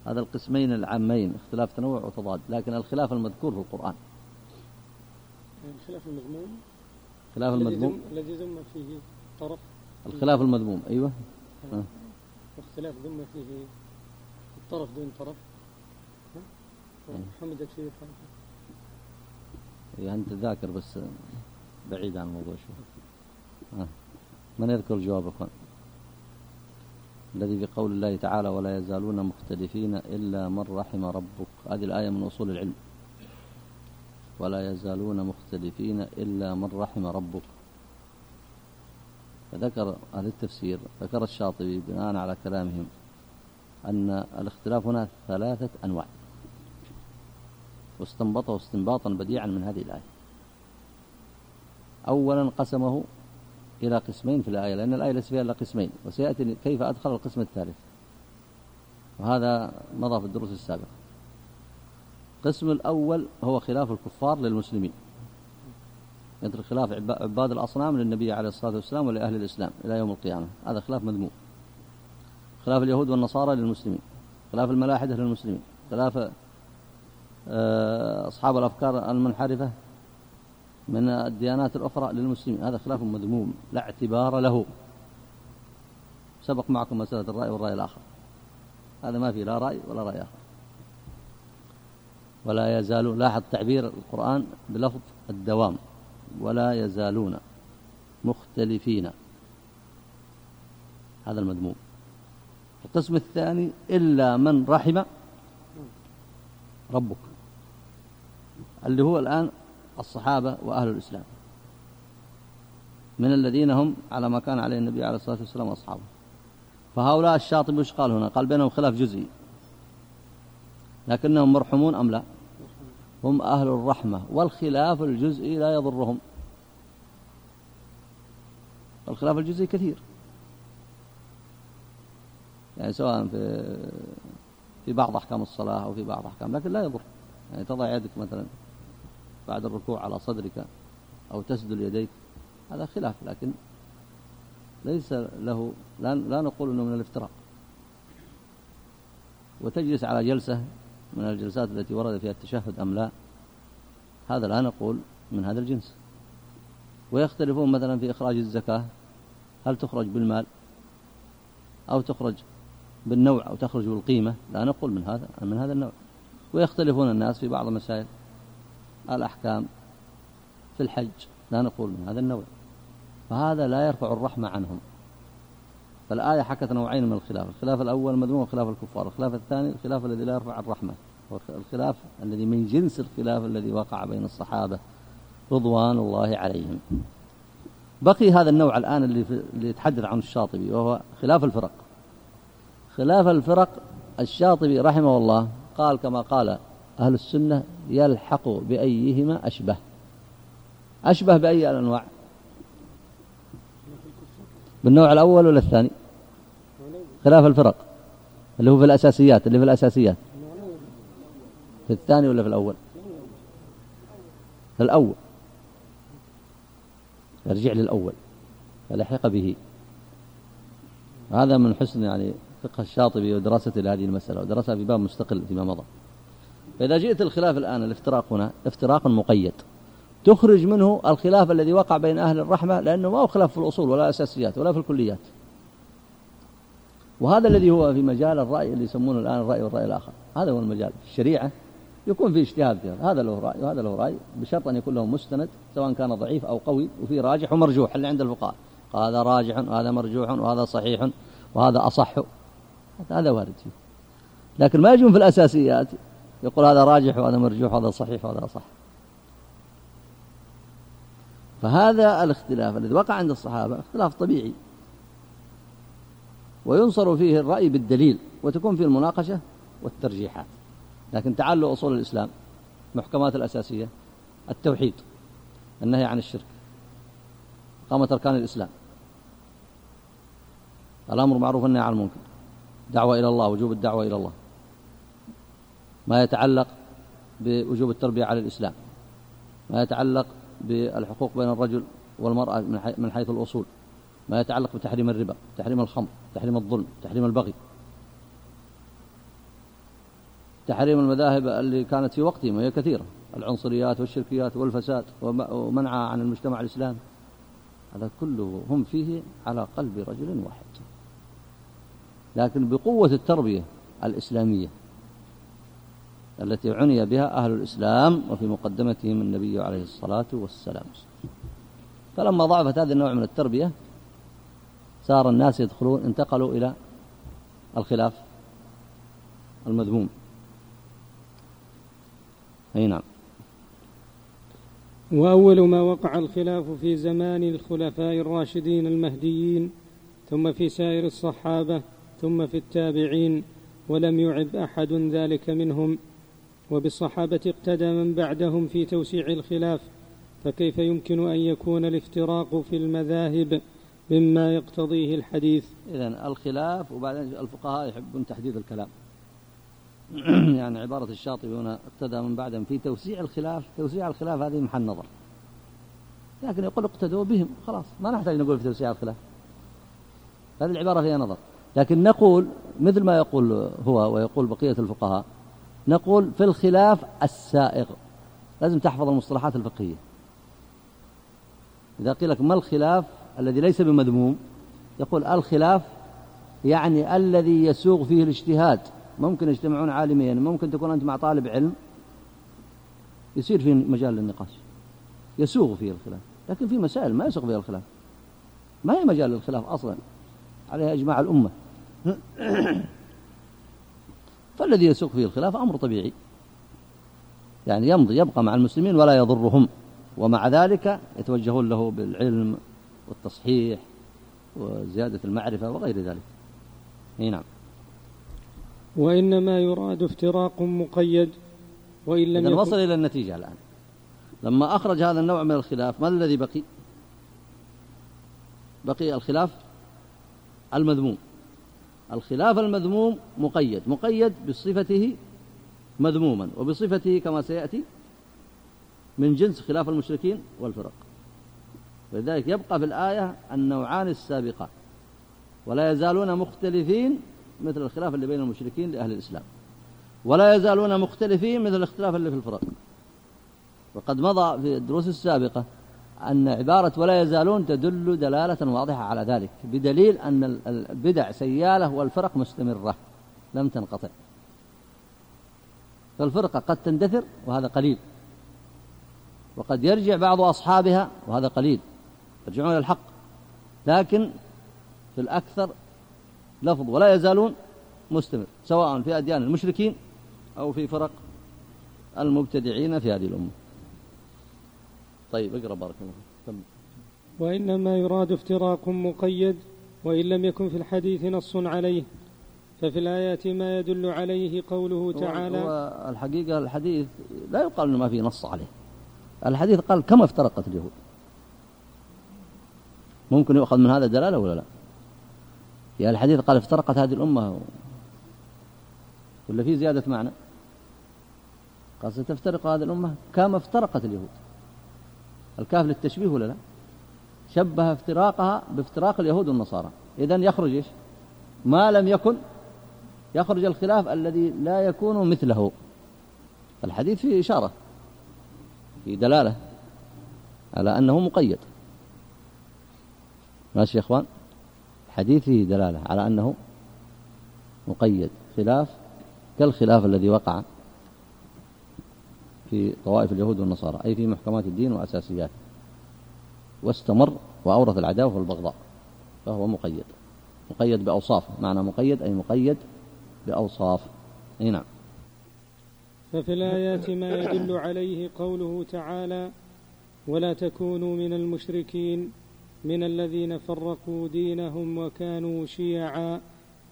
هذا القسمين العامين اختلاف تنوع وتضاد لكن الخلاف المذكور في القرآن. الخلاف المذموم؟ الخلاف المذموم؟ الذي ذم فيه طرف؟ الخلاف المذموم أيوة. آه. واختلاف ذم فيه الطرف دون طرف؟ حمدت فيه إيه أنت ذاكر بس بعيد عن الموضوع شوي. من يذكر الجواب أخوان؟ الذي في قول الله تعالى ولا يزالون مختلفين إلا من رحم ربك. هذه الآية من أصول العلم. ولا يزالون مختلفين إلا من رحم ربك. فذكر أهل التفسير ذكر الشاطبي بناء على كلامهم أن الاختلاف هنا ثلاثة أنواع. واستنبطه استنباطا بديعا من هذه الآية. أولا قسمه إلى قسمين في الآية لأن الآية ليس فيها إلا قسمين وسيأتي كيف أدخل القسم الثالث. وهذا مضى في الدروس السابقة. القسم الأول هو خلاف الكفار للمسلمين. مثل خلاف عباد الأصنام للنبي عليه الصلاة والسلام ولأهل الإسلام إلى يوم القيامة. هذا خلاف مذموم. خلاف اليهود والنصارى للمسلمين. خلاف الملاحدة للمسلمين. خلاف آه، أصحاب الأفكار المنحرفة. من الديانات الأخرى للمسلمين. هذا خلاف مذموم لا اعتبار له. سبق معكم مسألة الرأي والرأي الآخر. هذا ما فيه لا رأي ولا رأي آخر. ولا يزالون لاحظ تعبير القرآن بلفظ الدوام. ولا يزالون مختلفين. هذا المذموم. القسم الثاني إلا من رحم ربك. اللي هو الآن الصحابة وأهل الإسلام. من الذين هم على ما كان عليه النبي عليه الصلاة والسلام وأصحابه. فهؤلاء الشاطبي وش قال هنا؟ قال بينهم خلاف جزئي. لكنهم مرحمون أم لا؟ هم أهل الرحمة والخلاف الجزئي لا يضرهم. الخلاف الجزئي كثير. يعني سواء في في بعض أحكام الصلاة أو في بعض أحكام لكن لا يضر. يعني تضع يدك مثلا. بعد الركوع على صدرك أو تسدل يديك هذا خلاف لكن ليس له لا, لا نقول أنه من الافتراق. وتجلس على جلسة من الجلسات التي ورد فيها التشهد أم لا هذا لا نقول من هذا الجنس. ويختلفون مثلا في إخراج الزكاة هل تخرج بالمال أو تخرج بالنوع أو تخرج بالقيمة لا نقول من هذا من هذا النوع. ويختلفون الناس في بعض مسائل الأحكام في الحج لا نقول من هذا النوع. فهذا لا يرفع الرحمة عنهم. فالآية حكت نوعين من الخلاف الخلاف الأول مذموم خلاف الكفار الخلاف الثاني الخلاف الذي لا يرفع الرحمة. الخلاف الذي من جنس الخلاف الذي وقع بين الصحابة رضوان الله عليهم. بقي هذا النوع الآن اللي, اللي يتحدث عنه الشاطبي وهو خلاف الفرق. خلاف الفرق الشاطبي رحمه الله قال كما قال أهل السنة يلحق بأيهما أشبه. أشبه بأي الأنواع؟ بالنوع الأول ولا الثاني؟ خلاف الفرق. اللي هو في الأساسيات اللي في الأساسيات. في الثاني ولا في الأول؟ في الأول. يرجع للأول. فلحق به. هذا من حسن يعني فقه الشاطبي ودراسته لهذه المسألة ودرسها في باب مستقل فيما مضى. فإذا جئت الخلاف الآن الافتراق هنا افتراق مقيد. تخرج منه الخلاف الذي وقع بين أهل الرحمة لأنه ما هو خلاف في الأصول ولا الأساسيات ولا في الكليات. وهذا الذي هو في مجال الرأي اللي يسمونه الآن الرأي والرأي الآخر. هذا هو المجال. في الشريعة يكون في اجتهاد فيها. هذا له رأي وهذا له رأي. بشرط أن يكون له مستند سواء كان ضعيف أو قوي وفي راجح ومرجوح اللي عند الفقهاء. هذا راجح وهذا مرجوح وهذا صحيح وهذا أصح. هذا وارد فيه. لكن ما يجون في الأساسيات يقول هذا راجح وهذا مرجوح وهذا صحيح وهذا أصح فهذا الاختلاف الذي وقع عند الصحابة اختلاف طبيعي. وينصر فيه الرأي بالدليل وتكون فيه المناقشة والترجيحات. لكن تعالوا أصول الإسلام محكمات الأساسية التوحيد النهي عن الشرك قامة أركان الإسلام الأمر معروف النهي عن المنكر دعوة إلى الله وجوب الدعوة إلى الله. ما يتعلق بوجوب التربية على الإسلام ما يتعلق بالحقوق بين الرجل والمرأة من حيث الأصول ما يتعلق بتحريم الربا تحريم الخمر تحريم الظلم تحريم البغي. تحريم المذاهب اللي كانت في وقتهم وهي كثيرة العنصريات والشركيات والفساد ومنعها عن المجتمع الإسلامي. هذا كله هم فيه على قلب رجل واحد. لكن بقوة التربية الإسلامية التي عني بها أهل الإسلام وفي مقدمتهم النبي عليه الصلاة والسلام. فلما ضعفت هذا النوع من التربية صار الناس يدخلون انتقلوا إلى الخلاف المذموم. أي نعم. وأول ما وقع الخلاف في زمان الخلفاء الراشدين المهديين ثم في سائر الصحابة ثم في التابعين ولم يعب أحد ذلك منهم. وبالصحابة اقتدى من بعدهم في توسيع الخلاف فكيف يمكن أن يكون الافتراق في المذاهب مما يقتضيه الحديث؟ إذا الخلاف وبعدين الفقهاء يحبون تحديد الكلام. يعني عبارة الشاطبي هنا اقتدى من بعدهم في توسيع الخلاف توسيع الخلاف هذه محل نظر. لكن يقول اقتدوا بهم خلاص ما نحتاج نقول في توسيع الخلاف. هذه العبارة فيها نظر. لكن نقول مثل ما يقول هو ويقول بقية الفقهاء نقول في الخلاف السائغ. لازم تحفظ المصطلحات الفقهية. إذا قيل لك ما الخلاف الذي ليس بمذموم يقول الخلاف يعني الذي يسوغ فيه الاجتهاد. ممكن يجتمعون عالمين ممكن تكون أنت مع طالب علم. يصير في مجال للنقاش. يسوغ فيه الخلاف. لكن في مسائل ما يسوغ فيها الخلاف. ما هي مجال للخلاف أصلا؟ عليها إجماع الأمة. فالذي يسوق فيه الخلاف أمر طبيعي. يعني يمضي يبقى مع المسلمين ولا يضرهم. ومع ذلك يتوجهون له بالعلم والتصحيح وزيادة المعرفة وغير ذلك. إي نعم. وإنما يراد افتراق مقيد وإن لم وصل إلى النتيجة الآن. لما أخرج هذا النوع من الخلاف ما الذي بقي؟ بقي الخلاف المذموم. الخلاف المذموم مقيد مقيد بصفته مذموما وبصفته كما سيأتي من جنس خلاف المشركين والفرق. ولذلك يبقى في الآية النوعان السابقان ولا يزالون مختلفين مثل الخلاف اللي بين المشركين لأهل الإسلام ولا يزالون مختلفين مثل الاختلاف اللي في الفرق. وقد مضى في الدروس السابقة أن عبارة ولا يزالون تدل دلالة واضحة على ذلك بدليل أن البدع سيالة والفرق مستمرة لم تنقطع. فالفرقة قد تندثر وهذا قليل وقد يرجع بعض أصحابها وهذا قليل يرجعون إلى الحق. لكن في الأكثر لفظ ولا يزالون مستمر سواء في أديان المشركين أو في فرق المبتدعين في هذه الأمة. طيب اقرأ بارك الله فيك. وإنما يراد افتراق مقيد وإن لم يكن في الحديث نص عليه ففي الآيات ما يدل عليه قوله تعالى هو الحقيقة الحديث لا يقال أنه ما في نص عليه. الحديث قال كما افترقت اليهود. ممكن يؤخذ من هذا دلالة ولا لا؟ يا الحديث قال افترقت هذه الأمة ولا في زيادة معنى؟ قال ستفترق هذه الأمة كما افترقت اليهود. الكاف للتشبيه ولا لا؟ شبه افتراقها بافتراق اليهود والنصارى. إذا يخرج إيش؟ ما لم يكن يخرج الخلاف الذي لا يكون مثله. الحديث فيه إشارة في دلالة على أنه مقيد. ماشي يا إخوان؟ الحديث فيه دلالة على أنه مقيد. خلاف كالخلاف الذي وقع في طوائف اليهود والنصارى أي في محكمات الدين وأساسياته واستمر وأورث العداوة والبغضاء فهو مقيد. مقيد بأوصاف معنى مقيد أي مقيد بأوصاف. أي نعم. ففي الآيات ما يدل عليه قوله تعالى ولا تكونوا من المشركين من الذين فرقوا دينهم وكانوا شيعا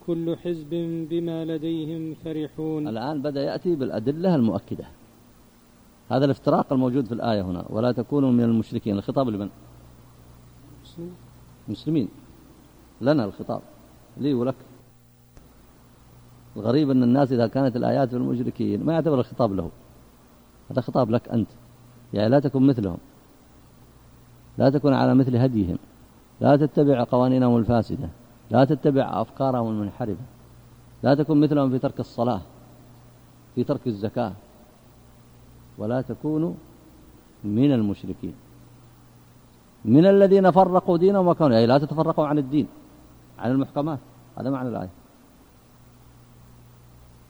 كل حزب بما لديهم فرحون. الآن بدأ يأتي بالأدلة المؤكدة. هذا الافتراق الموجود في الآية هنا. ولا تكونوا من المشركين. الخطاب لمن؟ مسلمين. لنا الخطاب. لي ولك. الغريب أن الناس إذا كانت الآيات في المشركين ما يعتبر الخطاب له هذا خطاب لك أنت. يعني لا تكن مثلهم. لا تكن على مثل هديهم. لا تتبع قوانينهم الفاسدة. لا تتبع أفكارهم المنحرفة. لا تكن مثلهم في ترك الصلاة. في ترك الزكاة. ولا تكونوا من المشركين. من الذين فرقوا دينهم وكانوا أي لا تتفرقوا عن الدين عن المحكمات. هذا معنى الآية.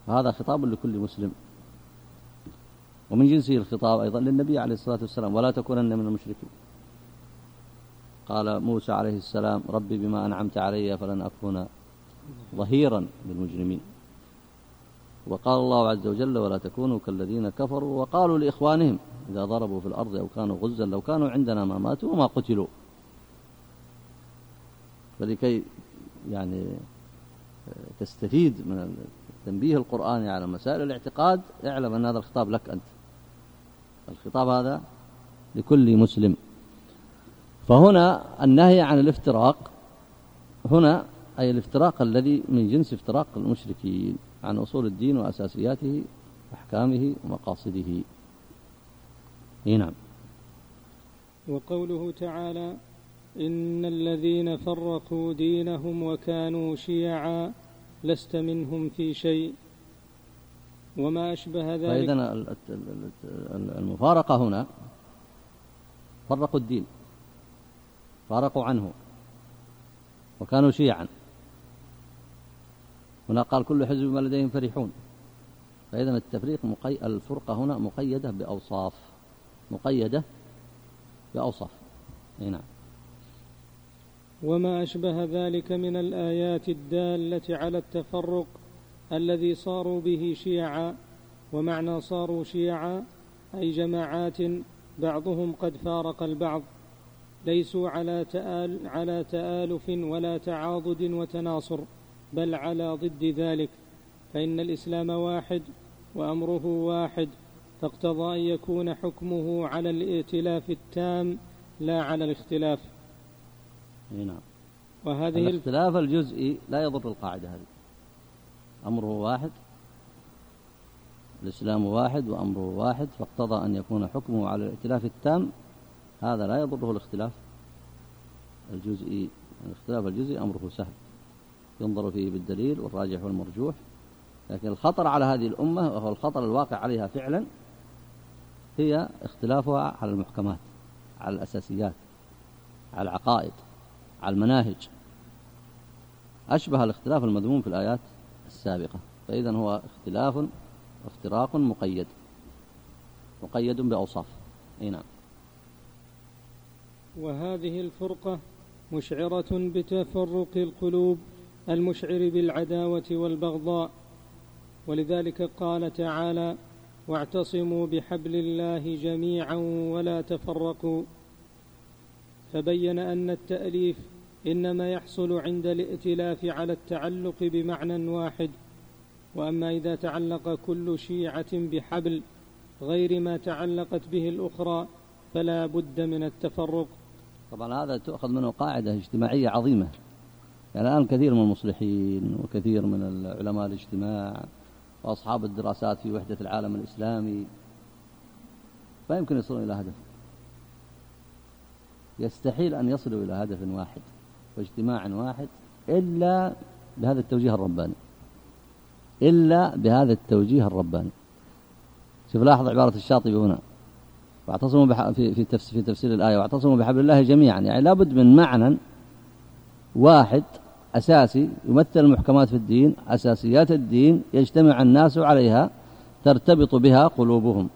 هذا خطاب لكل مسلم. ومن جنسه الخطاب أيضا للنبي عليه الصلاة والسلام ولا تكونن من المشركين. قال موسى عليه السلام ربي بما أنعمت علي فلن أكون ظهيرا للمجرمين. وقال الله عز وجل ولا تكونوا كالذين كفروا وقالوا لإخوانهم إذا ضربوا في الأرض أو كانوا غزا لو كانوا عندنا ما ماتوا وما قتلوا. فلكي يعني تستفيد من التنبيه القرآني على مسائل الاعتقاد اعلم أن هذا الخطاب لك أنت. الخطاب هذا لكل مسلم. فهنا النهي عن الافتراق هنا أي الافتراق الذي من جنس افتراق المشركين. عن أصول الدين وأساسياته أحكامه ومقاصده. نعم. وقوله تعالى إن الذين فرقوا دينهم وكانوا شيعا لست منهم في شيء. وما أشبه ذلك فإذا المفارقة هنا فرقوا الدين فارقوا عنه وكانوا شيعا. هنا قال كل حزب ما لديهم فرحون. فإذا التفريق مقي... الفرقة هنا مقيدة بأوصاف. مقيدة بأوصاف. نعم. وما أشبه ذلك من الآيات الدالة على التفرق الذي صاروا به شيعا. ومعنى صاروا شيعا أي جماعات بعضهم قد فارق البعض. ليسوا على تآل على تآلف ولا تعاضد وتناصر. بل على ضد ذلك فإن الإسلام واحد وأمره واحد فاقتضى أن يكون حكمه على الائتلاف التام لا على الاختلاف. نعم. وهذه الاختلاف الجزئي لا يضر القاعدة هذه. أمره واحد الإسلام واحد وأمره واحد فاقتضى أن يكون حكمه على الائتلاف التام هذا لا يضره الاختلاف الجزئي. الاختلاف الجزئي أمره سهل. ينظر فيه بالدليل والراجح والمرجوح لكن الخطر على هذه الأمة وهو الخطر الواقع عليها فعلا هي اختلافها على المحكمات على الأساسيات على العقائد على المناهج. أشبه الاختلاف المذموم في الآيات السابقة فإذا هو اختلاف وافتراق مقيد مقيد بأوصاف. أي نعم. وهذه الفرقة مشعرة بتفرق القلوب. المشعر بالعداوة والبغضاء. ولذلك قال تعالى واعتصموا بحبل الله جميعا ولا تفرقوا فبين أن التأليف إنما يحصل عند الائتلاف على التعلق بمعنى واحد. وأما إذا تعلق كل شيعة بحبل غير ما تعلقت به الأخرى فلا بد من التفرق. طبعا هذا تؤخذ منه قاعدة اجتماعية عظيمة. يعني الآن كثير من المصلحين وكثير من علماء الاجتماع وأصحاب الدراسات في وحدة العالم الإسلامي ما يمكن يصلون إلى هدف. يستحيل أن يصلوا إلى هدف واحد واجتماع واحد إلا بهذا التوجيه الرباني. إلا بهذا التوجيه الرباني. شوف لاحظ عبارة الشاطبي هنا. واعتصموا. في في تفسير الآية. واعتصموا بحبل الله جميعا. يعني لابد من معنى واحد أساسي يمثل المحكمات في الدين أساسيات الدين يجتمع الناس عليها ترتبط بها قلوبهم.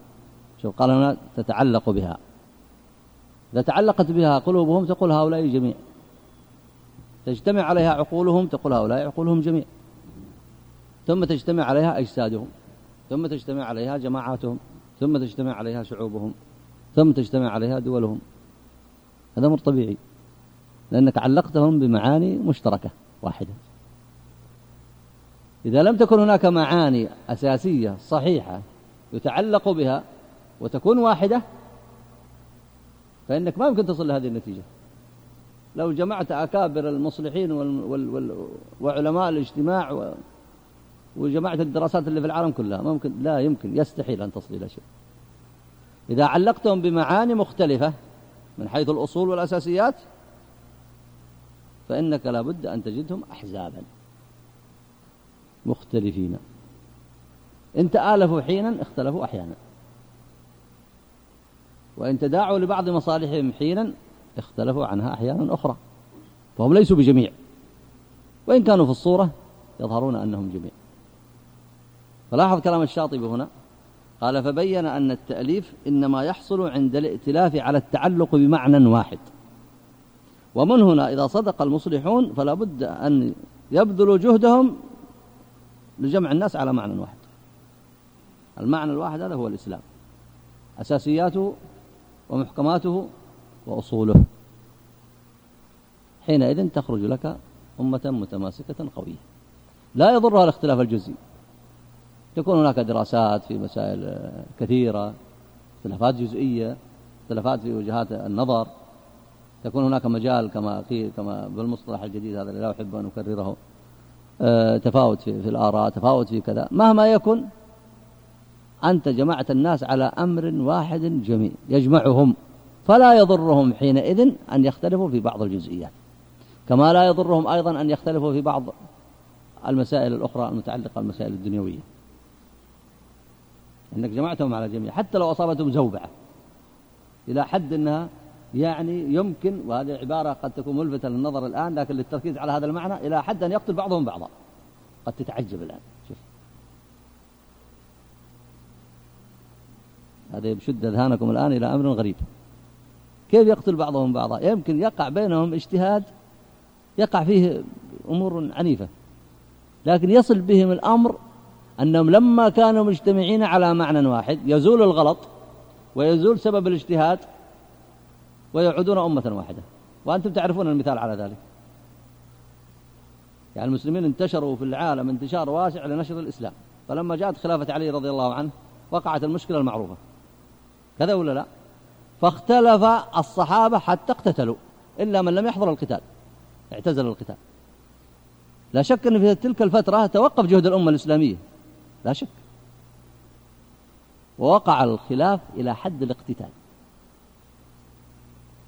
شوف قال هنا تتعلق بها. إذا تعلقت بها قلوبهم تقول هؤلاء جميع. تجتمع عليها عقولهم تقول هؤلاء عقولهم جميع. ثم تجتمع عليها أجسادهم ثم تجتمع عليها جماعاتهم ثم تجتمع عليها شعوبهم ثم تجتمع عليها دولهم. هذا أمر طبيعي. لأنك علقتهم بمعاني مشتركة واحدة. إذا لم تكن هناك معاني أساسية صحيحة يتعلق بها وتكون واحدة فإنك ما يمكن تصل لهذه النتيجة. لو جمعت أكابر المصلحين وال وال وعلماء الاجتماع وجمعت الدراسات اللي في العالم كلها ممكن لا يمكن يستحيل أن تصل إلى شيء. إذا علقتهم بمعاني مختلفة من حيث الأصول والأساسيات فإنك لابد أن تجدهم أحزابا مختلفين. إن تآلفوا حينا اختلفوا أحيانا. وإن تداعوا لبعض مصالحهم حينا اختلفوا عنها أحيانا أخرى. فهم ليسوا بجميع. وإن كانوا في الصورة يظهرون أنهم جميع. فلاحظ كلام الشاطبي هنا. قال فبين أن التأليف إنما يحصل عند الائتلاف على التعلق بمعنى واحد. ومن هنا إذا صدق المصلحون فلا بد أن يبذلوا جهدهم لجمع الناس على معنى واحد. المعنى الواحد هذا هو الإسلام. أساسياته ومحكماته وأصوله. حينئذ تخرج لك أمة متماسكة قوية. لا يضرها الاختلاف الجزئي. تكون هناك دراسات في مسائل كثيرة اختلافات جزئية اختلافات في وجهات النظر. تكون هناك مجال كما قيل كما بالمصطلح الجديد هذا لا أحب أن أكرره. آه، تفاوت في, في الآراء تفاوت في كذا. مهما يكن أنت جمعت الناس على أمر واحد جميع يجمعهم. فلا يضرهم حينئذ أن يختلفوا في بعض الجزئيات. كما لا يضرهم أيضا أن يختلفوا في بعض المسائل الأخرى المتعلقة بالمسائل الدنيوية. أنك جمعتهم على جميع حتى لو أصابتهم زوبعة. إلى حد أنها يعني يمكن وهذه عبارة قد تكون ملفتة للنظر الآن لكن للتركيز على هذا المعنى إلى حد أن يقتل بعضهم بعضا. قد تتعجب الآن. شوف. هذا يشد أذهانكم الآن إلى أمر غريب. كيف يقتل بعضهم بعضا؟ يمكن يقع بينهم اجتهاد يقع فيه أمور عنيفة. لكن يصل بهم الأمر أنهم لما كانوا مجتمعين على معنى واحد يزول الغلط ويزول سبب الاجتهاد ويعودون أمة واحدة. وأنتم تعرفون المثال على ذلك. يعني المسلمين انتشروا في العالم انتشار واسع لنشر الإسلام. فلما جاءت خلافة علي رضي الله عنه وقعت المشكلة المعروفة. كذا ولا لا؟ فاختلف الصحابة حتى اقتتلوا إلا من لم يحضر القتال. اعتزل القتال. لا شك أن في تلك الفترة توقف جهد الأمة الإسلامية. لا شك. ووقع الخلاف إلى حد الاقتتال.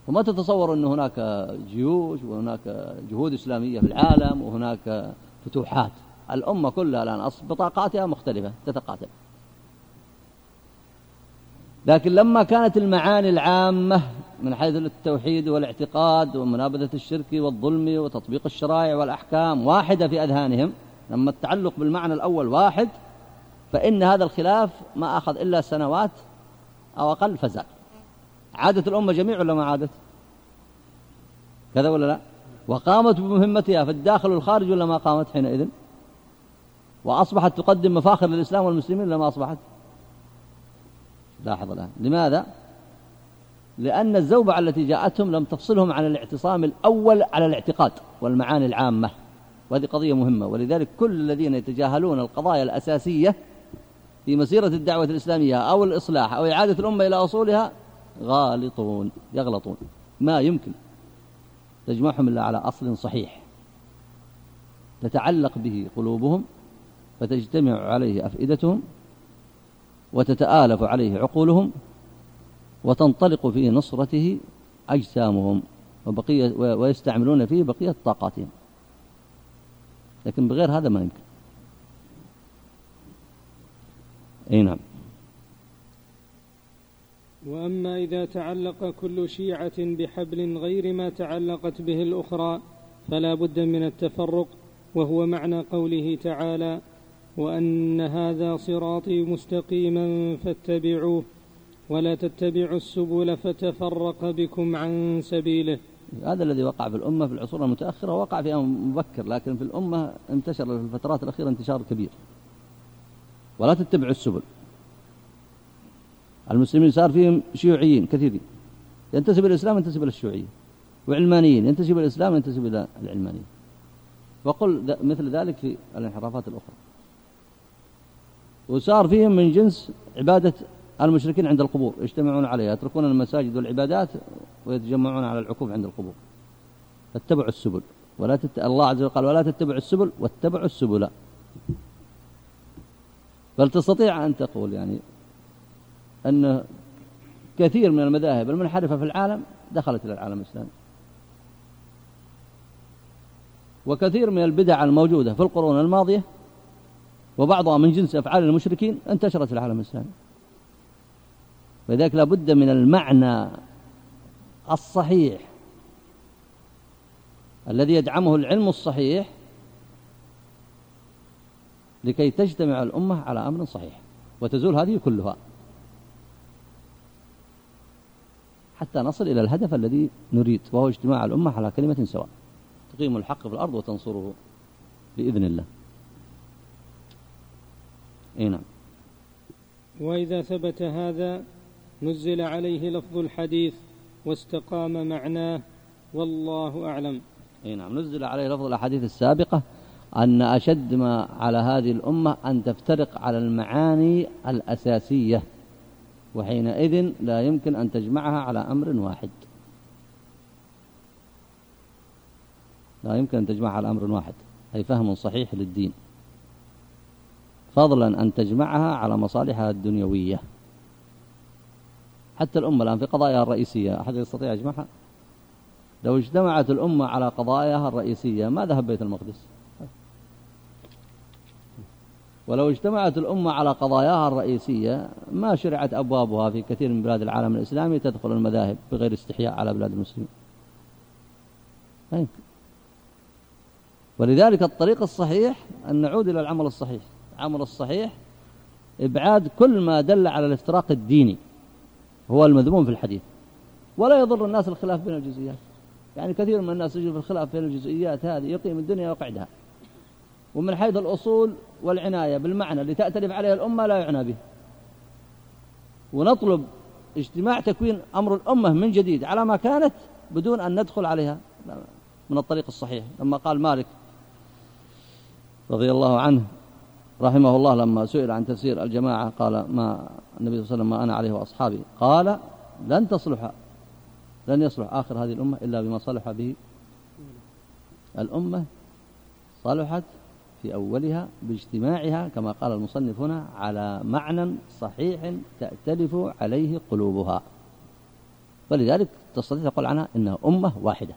وما تتصور أن هناك جيوش وهناك جهود إسلامية في العالم وهناك فتوحات. الأمة كلها الآن بطاقاتها مختلفة تتقاتل. لكن لما كانت المعاني العامة من حيث التوحيد والاعتقاد ومنابذة الشرك والظلم وتطبيق الشرائع والأحكام واحدة في أذهانهم لما التعلق بالمعنى الأول واحد فإن هذا الخلاف ما أخذ إلا سنوات أو أقل فزال عادت الأمة جميع ولا ما عادت؟ كذا ولا لا؟ وقامت بمهمتها في الداخل والخارج ولا ما قامت حينئذ؟ وأصبحت تقدم مفاخر للإسلام والمسلمين ولا ما أصبحت؟ لاحظ الآن. لماذا؟ لأن الزوبعة التي جاءتهم لم تفصلهم عن الاعتصام الأول على الاعتقاد والمعاني العامة. وهذه قضية مهمة. ولذلك كل الذين يتجاهلون القضايا الأساسية في مسيرة الدعوة الإسلامية أو الإصلاح أو إعادة الأمة إلى أصولها غالطون يغلطون. ما يمكن. تجمعهم إلا على أصل صحيح. تتعلق به قلوبهم فتجتمع عليه أفئدتهم وتتآلف عليه عقولهم وتنطلق في نصرته أجسامهم وبقية ويستعملون فيه بقية طاقاتهم. لكن بغير هذا ما يمكن. أي نعم. وأما إذا تعلق كل شيعة بحبل غير ما تعلقت به الأخرى فلا بد من التفرق وهو معنى قوله تعالى وأن هذا صراطي مستقيما فاتبعوه ولا تتبعوا السبل فتفرق بكم عن سبيله. هذا الذي وقع في الأمة في العصور المتأخرة وقع في مبكر لكن في الأمة انتشر في الفترات الأخيرة انتشار كبير. ولا تتبعوا السبل. المسلمين صار فيهم شيوعيين كثيرين ينتسب الإسلام ينتسب إلى الشيوعية وعلمانيين ينتسب إلى الإسلام ينتسب إلى العلمانية وقل مثل ذلك في الانحرافات الأخرى. وصار فيهم من جنس عبادة المشركين عند القبور. يجتمعون عليها يتركون المساجد والعبادات ويتجمعون على العكوف عند القبور. اتبعوا السبل. ولا تت... الله عز وجل قال ولا تتبعوا السبل واتبعوا السبل. بل تستطيع أن تقول يعني أن كثير من المذاهب المنحرفة في العالم دخلت إلى العالم الإسلامي. وكثير من البدع الموجودة في القرون الماضية وبعضها من جنس أفعال المشركين انتشرت في العالم الإسلامي. ولذلك لابد من المعنى الصحيح الذي يدعمه العلم الصحيح لكي تجتمع الأمة على أمر صحيح. وتزول هذه كلها. حتى نصل إلى الهدف الذي نريد وهو اجتماع الأمة على كلمة سواء. تقيم الحق في الأرض وتنصره بإذن الله. أي نعم. وإذا ثبت هذا نزل عليه لفظ الحديث واستقام معناه والله أعلم. أي نعم. نزل عليه لفظ الأحاديث السابقة أن أشد ما على هذه الأمة أن تفترق على المعاني الأساسية. وحينئذ لا يمكن أن تجمعها على أمر واحد. لا يمكن أن تجمعها على أمر واحد. أي فهم صحيح للدين. فضلا أن تجمعها على مصالحها الدنيوية. حتى الأمة الآن في قضاياها الرئيسية أحد يستطيع يجمعها؟ لو اجتمعت الأمة على قضاياها الرئيسية ما ذهب بيت المقدس؟ ولو اجتمعت الأمة على قضاياها الرئيسية ما شرعت أبوابها في كثير من بلاد العالم الإسلامي تدخل المذاهب بغير استحياء على بلاد المسلمين. ولذلك الطريق الصحيح أن نعود إلى العمل الصحيح. العمل الصحيح إبعاد كل ما دل على الافتراق الديني هو المذموم في الحديث. ولا يضر الناس الخلاف بين الجزئيات. يعني كثير من الناس في الخلاف بين الجزئيات هذه يقيم الدنيا ويقعدها. ومن حيث الأصول والعناية بالمعنى اللي تأتلف عليه الأمة لا يعنى به. ونطلب اجتماع تكوين أمر الأمة من جديد على ما كانت بدون أن ندخل عليها من الطريق الصحيح. لما قال مالك رضي الله عنه رحمه الله لما سئل عن تفسير الجماعة قال ما النبي صلى الله عليه وسلم ما أنا عليه وأصحابي. قال لن تصلح لن يصلح آخر هذه الأمة إلا بما صلح به الأمة. صلحت في أولها باجتماعها كما قال المصنف هنا على معنى صحيح تأتلف عليه قلوبها. فلذلك تستطيع تقول عنها إنها أمة واحدة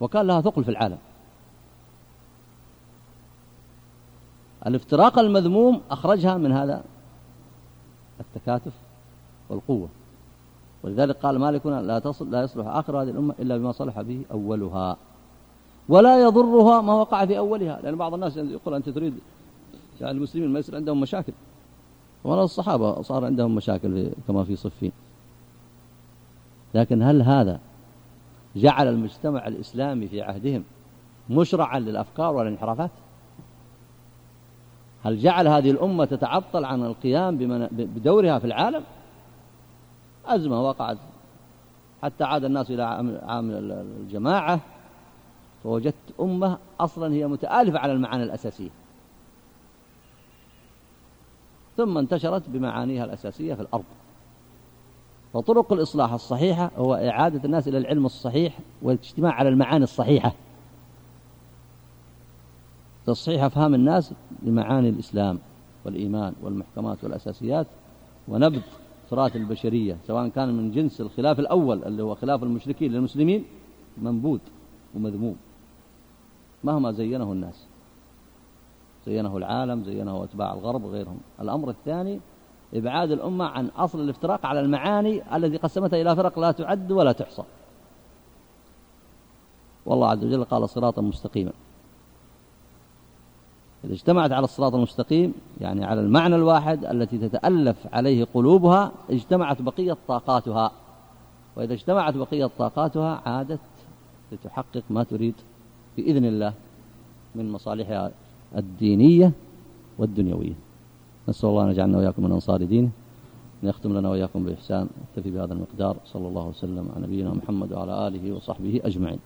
وكان لها ثقل في العالم. الافتراق المذموم أخرجها من هذا التكاتف والقوة. ولذلك قال مالك لا تصل لا يصلح آخر هذه الأمة إلا بما صلح به أولها. ولا يضرها ما وقع في أولها لأن بعض الناس يقول أنت تريد يعني المسلمين ما يصير عندهم مشاكل. ولا الصحابة صار عندهم مشاكل كما في صفين. لكن هل هذا جعل المجتمع الإسلامي في عهدهم مشرعا للأفكار والانحرافات؟ هل جعل هذه الأمة تتعطل عن القيام بدورها في العالم؟ أزمة وقعت. حتى عاد الناس إلى عامل الجماعة فوجدت أمة أصلا هي متآلفة على المعاني الأساسية. ثم انتشرت بمعانيها الأساسية في الأرض. فطرق الإصلاح الصحيحة هو إعادة الناس إلى العلم الصحيح والاجتماع على المعاني الصحيحة. تصحيح أفهام الناس لمعاني الإسلام والإيمان والمحكمات والأساسيات ونبذ تراث البشرية سواء كان من جنس الخلاف الأول اللي هو خلاف المشركين للمسلمين منبوذ ومذموم. مهما زينه الناس. زينه العالم زينه أتباع الغرب وغيرهم. الأمر الثاني إبعاد الأمة عن أصل الافتراق على المعاني التي قسمتها إلى فرق لا تعد ولا تحصى. والله عز وجل قال صراطا مستقيما. إذا اجتمعت على الصراط المستقيم يعني على المعنى الواحد التي تتألف عليه قلوبها اجتمعت بقية طاقاتها. وإذا اجتمعت بقية طاقاتها عادت لتحقق ما تريد. بإذن الله من مصالحها الدينية والدنيوية. نسأل الله أن يجعلنا وإياكم من أنصار دينه أن يختم لنا وإياكم بإحسان نكتفي بهذا المقدار. صلى الله وسلم على نبينا محمد وعلى آله وصحبه أجمعين.